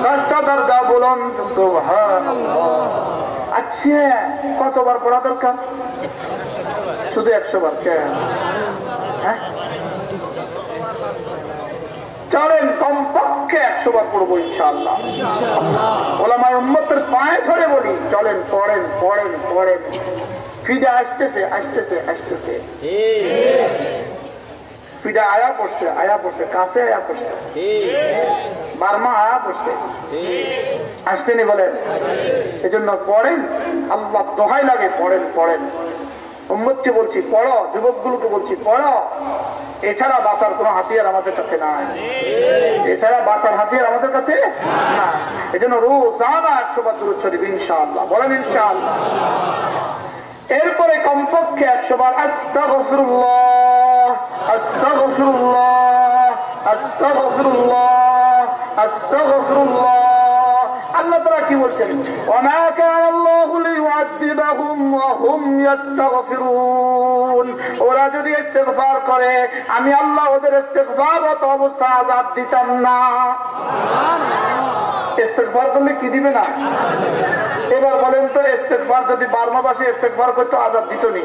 দশটা দরজা বলুন সুবহানাল্লাহ। আচ্ছা কতবার পড়া দরকার? শুধু একশো বার কেন হ্যাঁ? চলেন কমপক্ষে একশো বার পড়ব ইনশাল্লাহ ওলামায় উম্মতের পায়ে ধরে বলি, চলেন, পড়েন পড়েন পড়েন। ফিডা আসতেছে আসতেছে আসতেছে। ফিডা আয়া পড়ছে আয়া পড়ছে, কাছে আয়া পড়ছে। বার্মা আয়া পড়ছে। আসতেনি বলেন এজন্য পড়েন, আল্লাহ দোহাই লাগে, পড়েন পড়েন। উম্মদকে বলছি, পড়ো বলছি, পড়ো। এছাড়া বাঁচার কোনো হাতিয়ার আমাদের কাছে নাই। এছাড়া বাঁচার হাতিয়ার আমাদের কাছে রোজানা একশো বার শরীফ, ইনশাআল্লাহ। বলেন, ইনশাআল্লাহ। এরপরে কমপক্ষে একশো বার, আস্তাগফিরুল্লাহ আস্তাগফিরুল্লাহ আস্তাগফিরুল্লাহ আস্তাগফিরুল্লাহ। আল্লাহ তারা কি বলছেন? কান আল্লাহু লিউআযিবাহুম ওয়া হুম ইস্তাগফিরুন ওরা যদি ইস্তেগফার করে, আমি আল্লাহ ওদের ইস্তেগফাররত অবস্থা আযাব দিতাম না। ইস্তেগফার করলে কি দিবে না? এবার বলেন তো ইস্তেগফার যদি বার্মা ভাষে ইস্তেগফার করতে আযাব দিত নি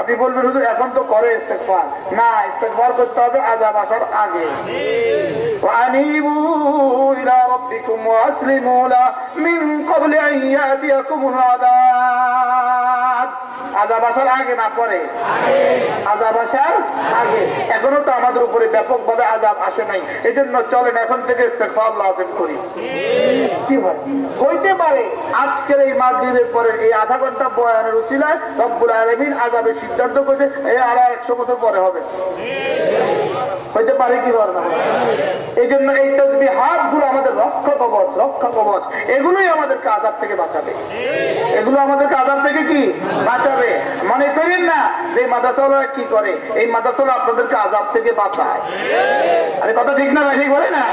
আপনি বলবেন হুজুর এখন তো করে ইস্তেগফার না ইস্তেগফার করতে হবে আযাব আসার আগে وأنيبوا إلى ربكم وأسلموا له من قبل أن يأتيكم العذاب আজাব আসার আগে না পরে আজাব আসার আগে এখনো তো আমাদের উপরে ব্যাপক ভাবে আজাব আসে নাই এই জন্য চলেন এখন থেকে ইস্তেগফার লাজিম করি কি হয় হইতে পারে আজকের এই মাগরিবের পরে এই আধা ঘণ্টা বয়ানের উসিলায় রব্বুল আলামিন আজাবের সিদ্ধান্ত করেছে এই আর একশো বছর পরে হবে। মনে করেন না যে মাদাসলা কি করে? এই মাদাসলা আপনাদেরকে আজাব থেকে বাঁচায়। আরে কথা ঠিক না ঠিক বলে না?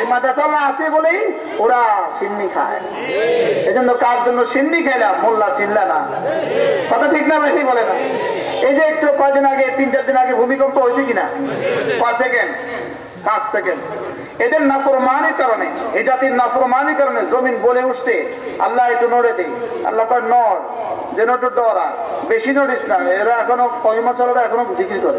এই মাদাসলা আছে বলেই ওরা সিন্নি খায়। এই জন্য, কার জন্য? সিন্নি খাইলাম মোল্লা চিল্লা না। কথা ঠিক না ঠিক বলে না। এই যে একটু কয়দিন আগে, তিন, চার দিন আগে ভূমিকম্প হয়েছে কিনা? পাঁচ সেকেন্ড? পাঁচ সেকেন্ড। এদের নাফরমানির কারণে, এই জাতির নাফরমানির কারণে জমিন বলে উঠছে, আল্লাহ একটু নড়ে দেই। আল্লাহ কয়, নড়, যেন একটু ডরা। বেশি নড়িস না। এরা এখনও কহিমাচাররা এখনও জিকির করে।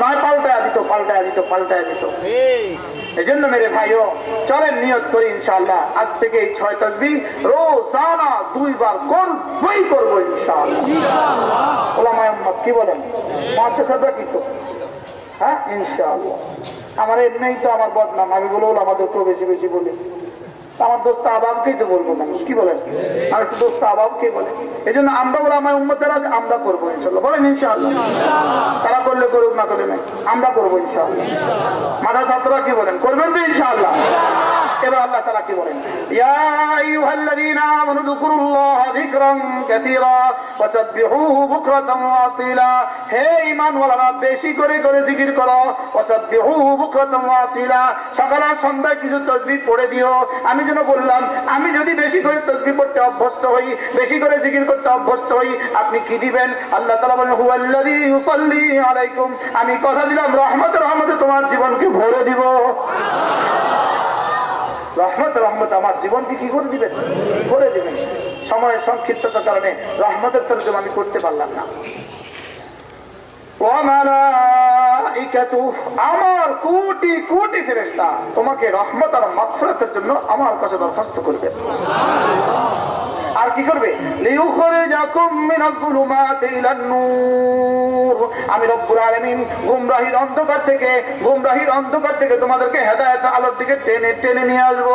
নয় পাল্টায় দিত পাল্টায় দিত পাল্টায় দিত। এই। জন্য মেরে ভাইও চলেন নিয়ত করি ইনশাআল্লাহ। আজ থেকে এই ছয় তসবি রোজানা দুইবার করবই করব ইনশাআল্লাহ। ওলামায় কি বলেন? মহাদেশাদা কি তো? হ্যাঁ ইনশাআল্লাহ। আমার এমনিই তো আমার বদনাম আমি বলে আমাদেরকেও বেশি বেশি বলি। আমার দোস্ত আবাবকেই তো বলব মানুষ, কি বলেন আর দোস্ত আবাবকে বলে? এই জন্য আমরা বলে আমার উন্মতেরা আছে আমরা করব ইনশাল্লাহ। বলেন তারা করলে করুক না করলে নাই। আমরা করব মাথা ছাত্ররা কি বলেন? করবেন তো বেশি করে করে করো। সকাল সন্ধ্যায় কিছু পড়ে দিও। আমি যেন বললাম আমি যদি বেশি করে তাসবিহ পড়তে অভ্যস্ত হই বেশি করে জিকির করতে অভ্যস্ত হই আপনি কি দিবেন? আল্লাহ তাআলা বলেন হুয়াল্লাযী ইউসাল্লি আমি কথা দিলাম রহমত রহমতে তোমার জীবনকে ভরে দিব। রহমত রহমত আমার জীবনকে কি করে দিবেন? করে দিবেন। সময়ের সংক্ষিপ্ততার কারণে রহমতের তরজমা আমি করতে পারলাম না। ওয়ামালাইকাতুহ, আমার কোটি কোটি ফেরেস্তা তোমাকে রহমত আর মাগফিরাতের জন্য আমার কাছে দরখাস্ত করবে। আর কি করবে? আমি রব্বুল আলামিন গুমরাহির অন্ধকার থেকে, গুমরাহির অন্ধকার থেকে তোমাদেরকে হেদায়েত আলোর দিকে টেনে টেনে নিয়ে আসব।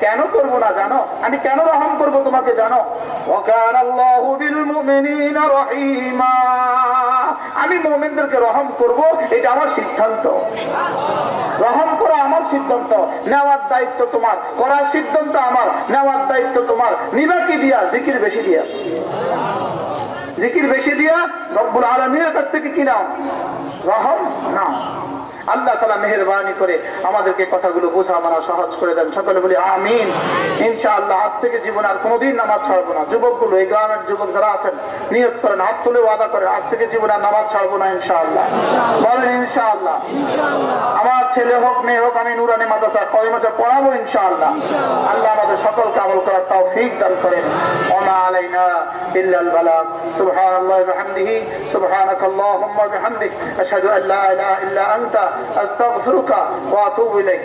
কেন করব না জানো? আমি কেন রহম করব তোমাকে জানো? আমি মুমিনদেরকে রহম করব, এটা আমার সিদ্ধান্ত। রহম করা আমার সিদ্ধান্ত, নেওয়ার দায়িত্ব তোমার, করার সিদ্ধান্ত আমার, নেওয়ার তোমার। নিবা কি দিয়া? জিকির বেশি দিয়া। জিকির বেশি দিয়া রব্বুল আলমীর কাছ থেকে কি নাও? রহম নাও। আল্লাহ তালা মেহরবানি করে আমাদেরকে কথাগুলো বোঝা মানা সহজ করে দেন। সকলে বলি আমিন। ইনশাআল্লাহ আজ থেকে জীবন আর কোনোদিন নামাজ ছাড়বো না। যুবকগুলো এই গ্রামের যুবক যারা আছেন নিয়ত করেন হাত তুলে ওয়াদা করেন আজ থেকে জীবন আর নামাজ ছাড়বো না ইনশাআল্লাহ। বলেন ইনশাআল্লাহ। আমার ছেলে হোক মেয়ে হোক আমি নুরানি মাদ্রাসা কয় মাসে পড়াবো ইনশাআল্লাহ? আল্লাহ আমাদের সকলকে আমল করার তাও ফিক দান করেন। ওমা আলাইনা ইল্লাল বালাগ সুবহানাল্লাহি ওয়া বিহামদিহি। সুবহানাকাল্লাহুম্মা ওয়া বিহামদিক। আশহাদু আল্লা ইলাহা ইল্লা আনতা। আস্তাগফিরুকা ওয়া আতুবু ইলাইক?